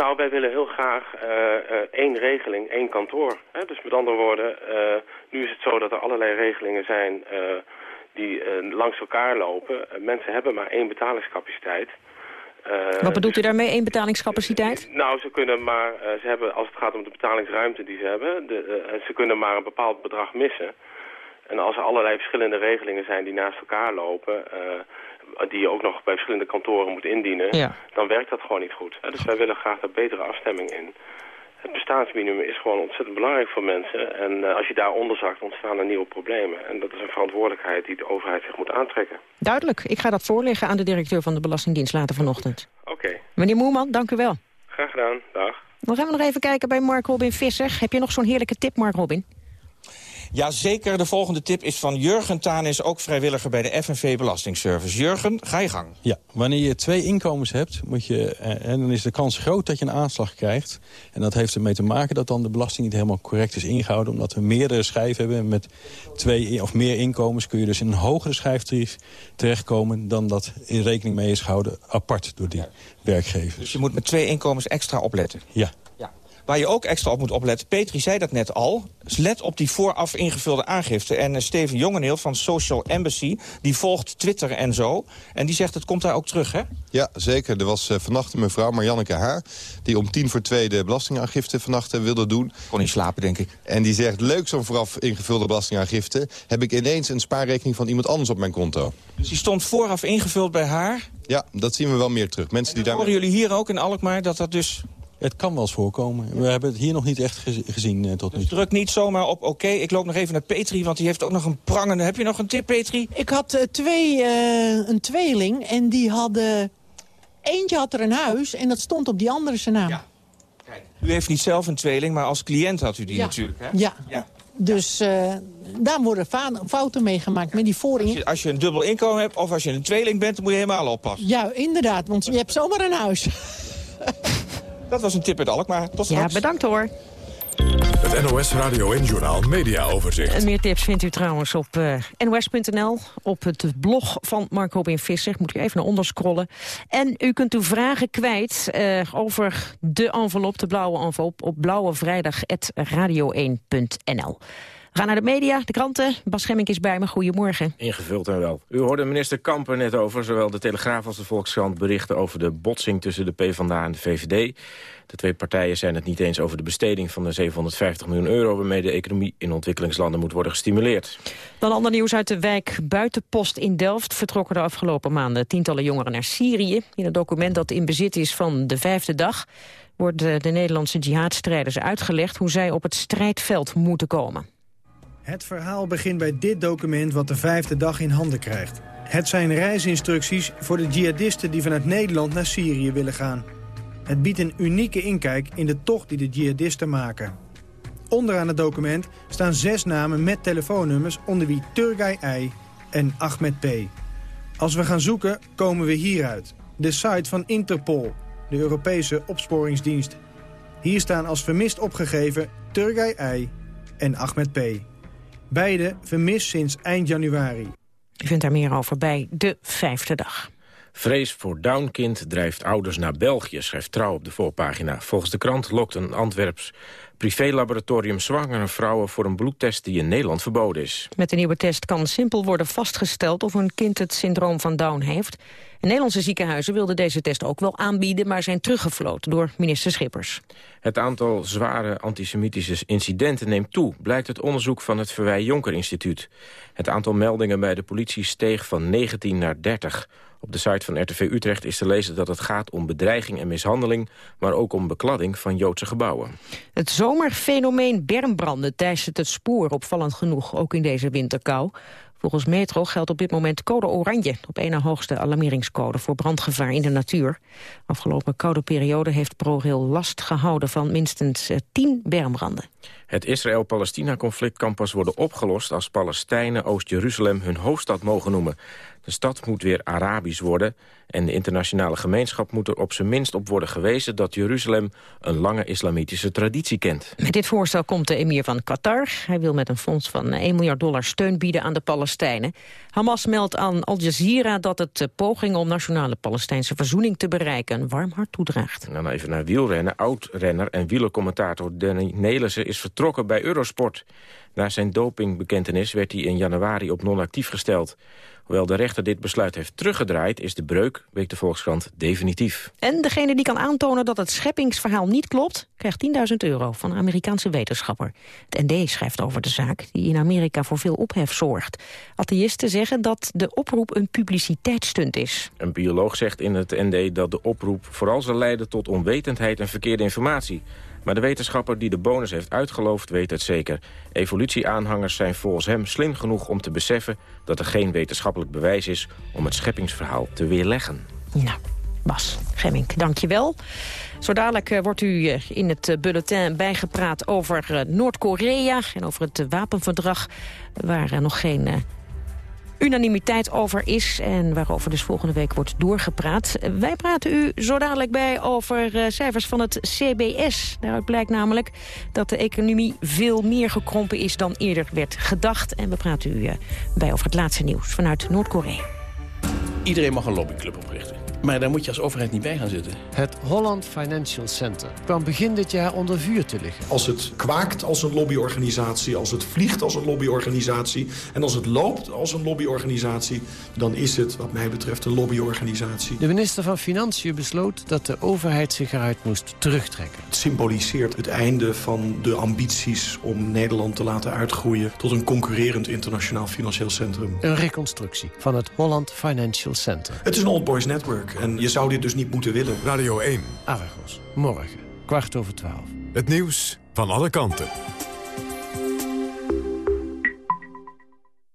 [SPEAKER 47] Nou, wij willen heel graag uh, uh, één regeling, één kantoor. Hè? Dus met andere woorden, nu is het zo dat er allerlei regelingen zijn die langs elkaar lopen. mensen hebben maar één betalingscapaciteit.
[SPEAKER 10] Wat bedoelt u daarmee, één betalingscapaciteit?
[SPEAKER 47] Nou, ze kunnen maar, ze hebben, als het gaat om de betalingsruimte die ze hebben, de, ze kunnen maar een bepaald bedrag missen. En als er allerlei verschillende regelingen zijn die naast elkaar lopen, die je ook nog bij verschillende kantoren moet indienen,
[SPEAKER 10] ja.
[SPEAKER 47] dan werkt dat gewoon niet goed. Dus wij willen graag daar betere afstemming in. Het bestaansminimum is gewoon ontzettend belangrijk voor mensen. En uh, als je daar onderzakt, ontstaan er nieuwe problemen. En dat is een verantwoordelijkheid die de overheid zich moet aantrekken.
[SPEAKER 10] Duidelijk. Ik ga dat voorleggen aan de directeur van de Belastingdienst later vanochtend.
[SPEAKER 47] Oké. Okay.
[SPEAKER 10] Meneer Moerman, dank u wel.
[SPEAKER 47] Graag gedaan. Dag.
[SPEAKER 10] Dan gaan we nog even kijken bij Mark Robin Visser. Heb je nog zo'n heerlijke tip, Mark Robin?
[SPEAKER 15] Ja, zeker. De volgende tip is van Jurgen Tanis, ook vrijwilliger bij de FNV Belastingservice. Jurgen, ga je gang.
[SPEAKER 48] Ja, wanneer je twee inkomens hebt, moet je, eh, en dan is de kans groot dat je een aanslag krijgt. En dat heeft ermee te maken dat dan de belasting niet helemaal correct is ingehouden. Omdat we meerdere schijven hebben. Met twee of meer inkomens kun je dus in een hogere schijftarief terechtkomen... dan dat in rekening mee is gehouden apart door die werkgever.
[SPEAKER 15] Dus je moet met twee inkomens extra opletten? Ja. Waar je ook extra op moet opletten, Petri zei dat net al... let op die vooraf ingevulde aangifte. En uh, Steven Jongeneel van Social Embassy, die volgt Twitter en zo. En die zegt, het komt daar ook terug, hè?
[SPEAKER 16] Ja, zeker. Er was uh, vannacht een mevrouw, Marianneke Haar... die om tien voor twee de belastingaangifte vannacht uh, wilde doen.
[SPEAKER 15] Kon niet slapen, denk ik.
[SPEAKER 16] En die zegt, leuk zo'n vooraf ingevulde belastingaangifte... heb ik ineens een spaarrekening van iemand anders op mijn konto.
[SPEAKER 15] Dus die stond vooraf ingevuld bij haar?
[SPEAKER 16] Ja, dat zien we wel meer terug. Mensen die daar...
[SPEAKER 15] Horen jullie hier ook in Alkmaar dat dat dus...
[SPEAKER 48] Het kan wel eens voorkomen. We hebben het hier nog niet echt gezien uh, tot
[SPEAKER 15] dus
[SPEAKER 48] nu toe.
[SPEAKER 15] druk niet zomaar op oké. Okay. Ik loop nog even naar Petri, want die heeft ook nog een prangende... Heb je nog een tip, Petri?
[SPEAKER 43] Ik had uh, twee, uh, een tweeling en die hadden... Eentje had er een huis en dat stond op die andere zijn naam.
[SPEAKER 15] Ja. Kijk, u heeft niet zelf een tweeling, maar als cliënt had u die
[SPEAKER 43] ja.
[SPEAKER 15] natuurlijk, hè?
[SPEAKER 43] Ja. ja. Dus uh, daar worden fouten meegemaakt met die vooring.
[SPEAKER 15] Als je, als je een dubbel inkomen hebt of als je een tweeling bent, dan moet je helemaal oppassen.
[SPEAKER 43] Ja, inderdaad, want je hebt zomaar een huis.
[SPEAKER 15] Dat was een tip uit Alkmaar. Tot straks.
[SPEAKER 10] Ja, bedankt hoor.
[SPEAKER 26] Het NOS Radio en Journaal Media Overzicht.
[SPEAKER 10] En meer tips vindt u trouwens op uh, nos.nl, op het blog van Marco Robin Visser. Moet u even naar onder scrollen. En u kunt uw vragen kwijt uh, over de envelop, de blauwe envelop, op blauwevrijdag.radio1.nl. We gaan naar de media, de kranten. Bas Schemmink is bij me. Goedemorgen.
[SPEAKER 24] Ingevuld en wel. U hoorde minister Kamper net over. Zowel de Telegraaf als de Volkskrant berichten over de botsing tussen de PvdA en de VVD. De twee partijen zijn het niet eens over de besteding van de 750 miljoen euro... waarmee de economie in ontwikkelingslanden moet worden gestimuleerd.
[SPEAKER 10] Dan ander nieuws uit de wijk Buitenpost in Delft... vertrokken de afgelopen maanden tientallen jongeren naar Syrië. In een document dat in bezit is van de vijfde dag... worden de Nederlandse jihadstrijders uitgelegd... hoe zij op het strijdveld moeten komen.
[SPEAKER 49] Het verhaal begint bij dit document wat de vijfde dag in handen krijgt. Het zijn reisinstructies voor de jihadisten die vanuit Nederland naar Syrië willen gaan. Het biedt een unieke inkijk in de tocht die de jihadisten maken. Onderaan het document staan zes namen met telefoonnummers onder wie Turgay I en Ahmed P. Als we gaan zoeken komen we hieruit. De site van Interpol, de Europese opsporingsdienst. Hier staan als vermist opgegeven Turgay I en Ahmed P. Beide vermist sinds eind januari.
[SPEAKER 10] U vindt daar meer over bij de vijfde dag.
[SPEAKER 24] Vrees voor Downkind drijft ouders naar België, schrijft Trouw op de voorpagina. Volgens de krant lokt een Antwerps privélaboratorium zwangere vrouwen voor een bloedtest die in Nederland verboden is.
[SPEAKER 10] Met de nieuwe test kan simpel worden vastgesteld of een kind het syndroom van Down heeft. Nederlandse ziekenhuizen wilden deze test ook wel aanbieden, maar zijn teruggefloten door minister Schippers.
[SPEAKER 24] Het aantal zware antisemitische incidenten neemt toe, blijkt het onderzoek van het Verwij Jonker Instituut. Het aantal meldingen bij de politie steeg van 19 naar 30. Op de site van RTV Utrecht is te lezen dat het gaat om bedreiging en mishandeling... maar ook om bekladding van Joodse gebouwen.
[SPEAKER 10] Het zomerfenomeen bermbranden teistert het spoor opvallend genoeg, ook in deze winterkou. Volgens Metro geldt op dit moment code oranje, op één na hoogste alarmeringscode voor brandgevaar in de natuur. Afgelopen koude periode heeft ProRail last gehouden van minstens 10 bermbranden.
[SPEAKER 24] Het Israël-Palestina-conflict kan pas worden opgelost als Palestijnen Oost-Jeruzalem hun hoofdstad mogen noemen. De stad moet weer Arabisch worden en de internationale gemeenschap moet er op zijn minst op worden gewezen dat Jeruzalem een lange islamitische traditie kent.
[SPEAKER 10] Met dit voorstel komt de emir van Qatar. Hij wil met een fonds van 1 miljard dollar steun bieden aan de Palestijnen. Hamas meldt aan Al Jazeera dat het poging om nationale Palestijnse verzoening te bereiken een warm hart toedraagt.
[SPEAKER 24] dan even naar wielrennen. Oud-renner en wielercommentator Danny Nelissen is vertrokken bij Eurosport. Na zijn dopingbekentenis werd hij in januari op non-actief gesteld. Hoewel de rechter dit besluit heeft teruggedraaid... is de breuk, week de Volkskrant, definitief.
[SPEAKER 10] En degene die kan aantonen dat het scheppingsverhaal niet klopt... krijgt 10.000 euro van een Amerikaanse wetenschapper. Het ND schrijft over de zaak, die in Amerika voor veel ophef zorgt. Atheïsten zeggen dat de oproep een publiciteitsstunt is.
[SPEAKER 24] Een bioloog zegt in het ND dat de oproep vooral zal leiden... tot onwetendheid en verkeerde informatie... Maar de wetenschapper die de bonus heeft uitgeloofd weet het zeker. Evolutieaanhangers zijn volgens hem slim genoeg om te beseffen... dat er geen wetenschappelijk bewijs is om het scheppingsverhaal te weerleggen.
[SPEAKER 10] Nou, Bas Gemmink, dank je wel. Zo dadelijk uh, wordt u uh, in het uh, bulletin bijgepraat over Noord-Korea... en over het wapenverdrag waar nog geen unanimiteit over is en waarover dus volgende week wordt doorgepraat. Wij praten u zo dadelijk bij over uh, cijfers van het CBS. Daaruit blijkt namelijk dat de economie veel meer gekrompen is dan eerder werd gedacht. En we praten u uh, bij over het laatste nieuws vanuit Noord-Korea.
[SPEAKER 2] Iedereen mag een lobbyclub oprichten. Maar daar moet je als overheid niet bij gaan zitten.
[SPEAKER 39] Het Holland Financial Center kwam begin dit jaar onder vuur te liggen.
[SPEAKER 48] Als het kwaakt als een lobbyorganisatie, als het vliegt als een lobbyorganisatie... en als het loopt als een lobbyorganisatie... dan is het wat mij betreft een lobbyorganisatie.
[SPEAKER 39] De minister van Financiën besloot dat de overheid zich eruit moest terugtrekken.
[SPEAKER 48] Het symboliseert het einde van de ambities om Nederland te laten uitgroeien... tot een concurrerend internationaal financieel centrum.
[SPEAKER 39] Een reconstructie van het Holland Financial Center.
[SPEAKER 48] Het is een old boys network. En je zou dit dus niet moeten willen.
[SPEAKER 26] Radio 1.
[SPEAKER 39] Argos. Morgen. Kwart over twaalf.
[SPEAKER 26] Het nieuws van alle kanten.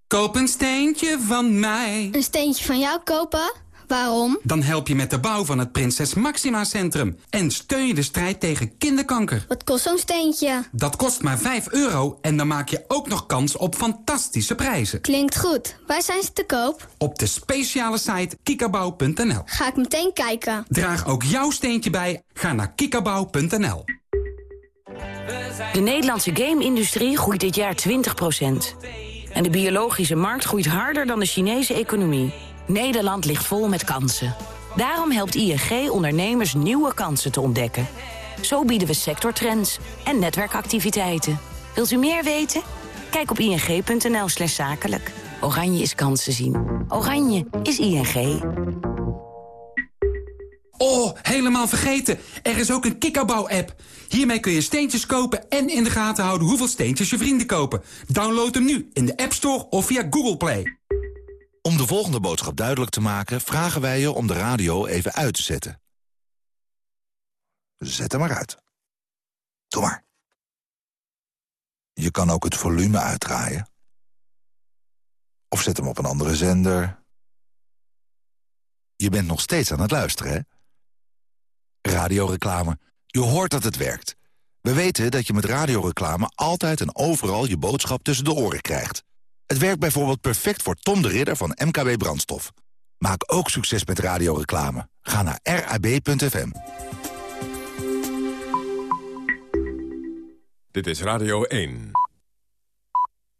[SPEAKER 50] Koop een steentje van mij.
[SPEAKER 40] Een steentje van jou kopen? Waarom?
[SPEAKER 50] Dan help je met de bouw van het Prinses Maxima Centrum. En steun je de strijd tegen kinderkanker.
[SPEAKER 40] Wat kost zo'n steentje?
[SPEAKER 50] Dat kost maar 5 euro en dan maak je ook nog kans op fantastische prijzen.
[SPEAKER 40] Klinkt goed. Waar zijn ze te koop?
[SPEAKER 50] Op de speciale site kikabouw.nl.
[SPEAKER 40] Ga ik meteen kijken.
[SPEAKER 50] Draag ook jouw steentje bij. Ga naar kikabouw.nl.
[SPEAKER 51] De Nederlandse game-industrie groeit dit jaar 20% En de biologische markt groeit harder dan de Chinese economie. Nederland ligt vol met kansen. Daarom helpt ING ondernemers nieuwe kansen te ontdekken. Zo bieden we sectortrends en netwerkactiviteiten. Wilt u meer weten? Kijk op ing.nl slash zakelijk. Oranje is kansen zien. Oranje is ING.
[SPEAKER 52] Oh, helemaal vergeten. Er is ook een kikkerbouw-app. Hiermee kun je steentjes kopen en in de gaten houden hoeveel steentjes je vrienden kopen. Download hem nu in de App Store of via Google Play.
[SPEAKER 33] Om de volgende boodschap duidelijk te maken... vragen wij je om de radio even uit te zetten. Zet hem maar uit. Doe maar. Je kan ook het volume uitdraaien. Of zet hem op een andere zender. Je bent nog steeds aan het luisteren, hè? Radioreclame. Je hoort dat het werkt. We weten dat je met radioreclame altijd en overal je boodschap tussen de oren krijgt. Het werkt bijvoorbeeld perfect voor Tom de Ridder van MKB Brandstof. Maak ook succes met radioreclame. Ga naar rab.fm.
[SPEAKER 26] Dit is Radio 1.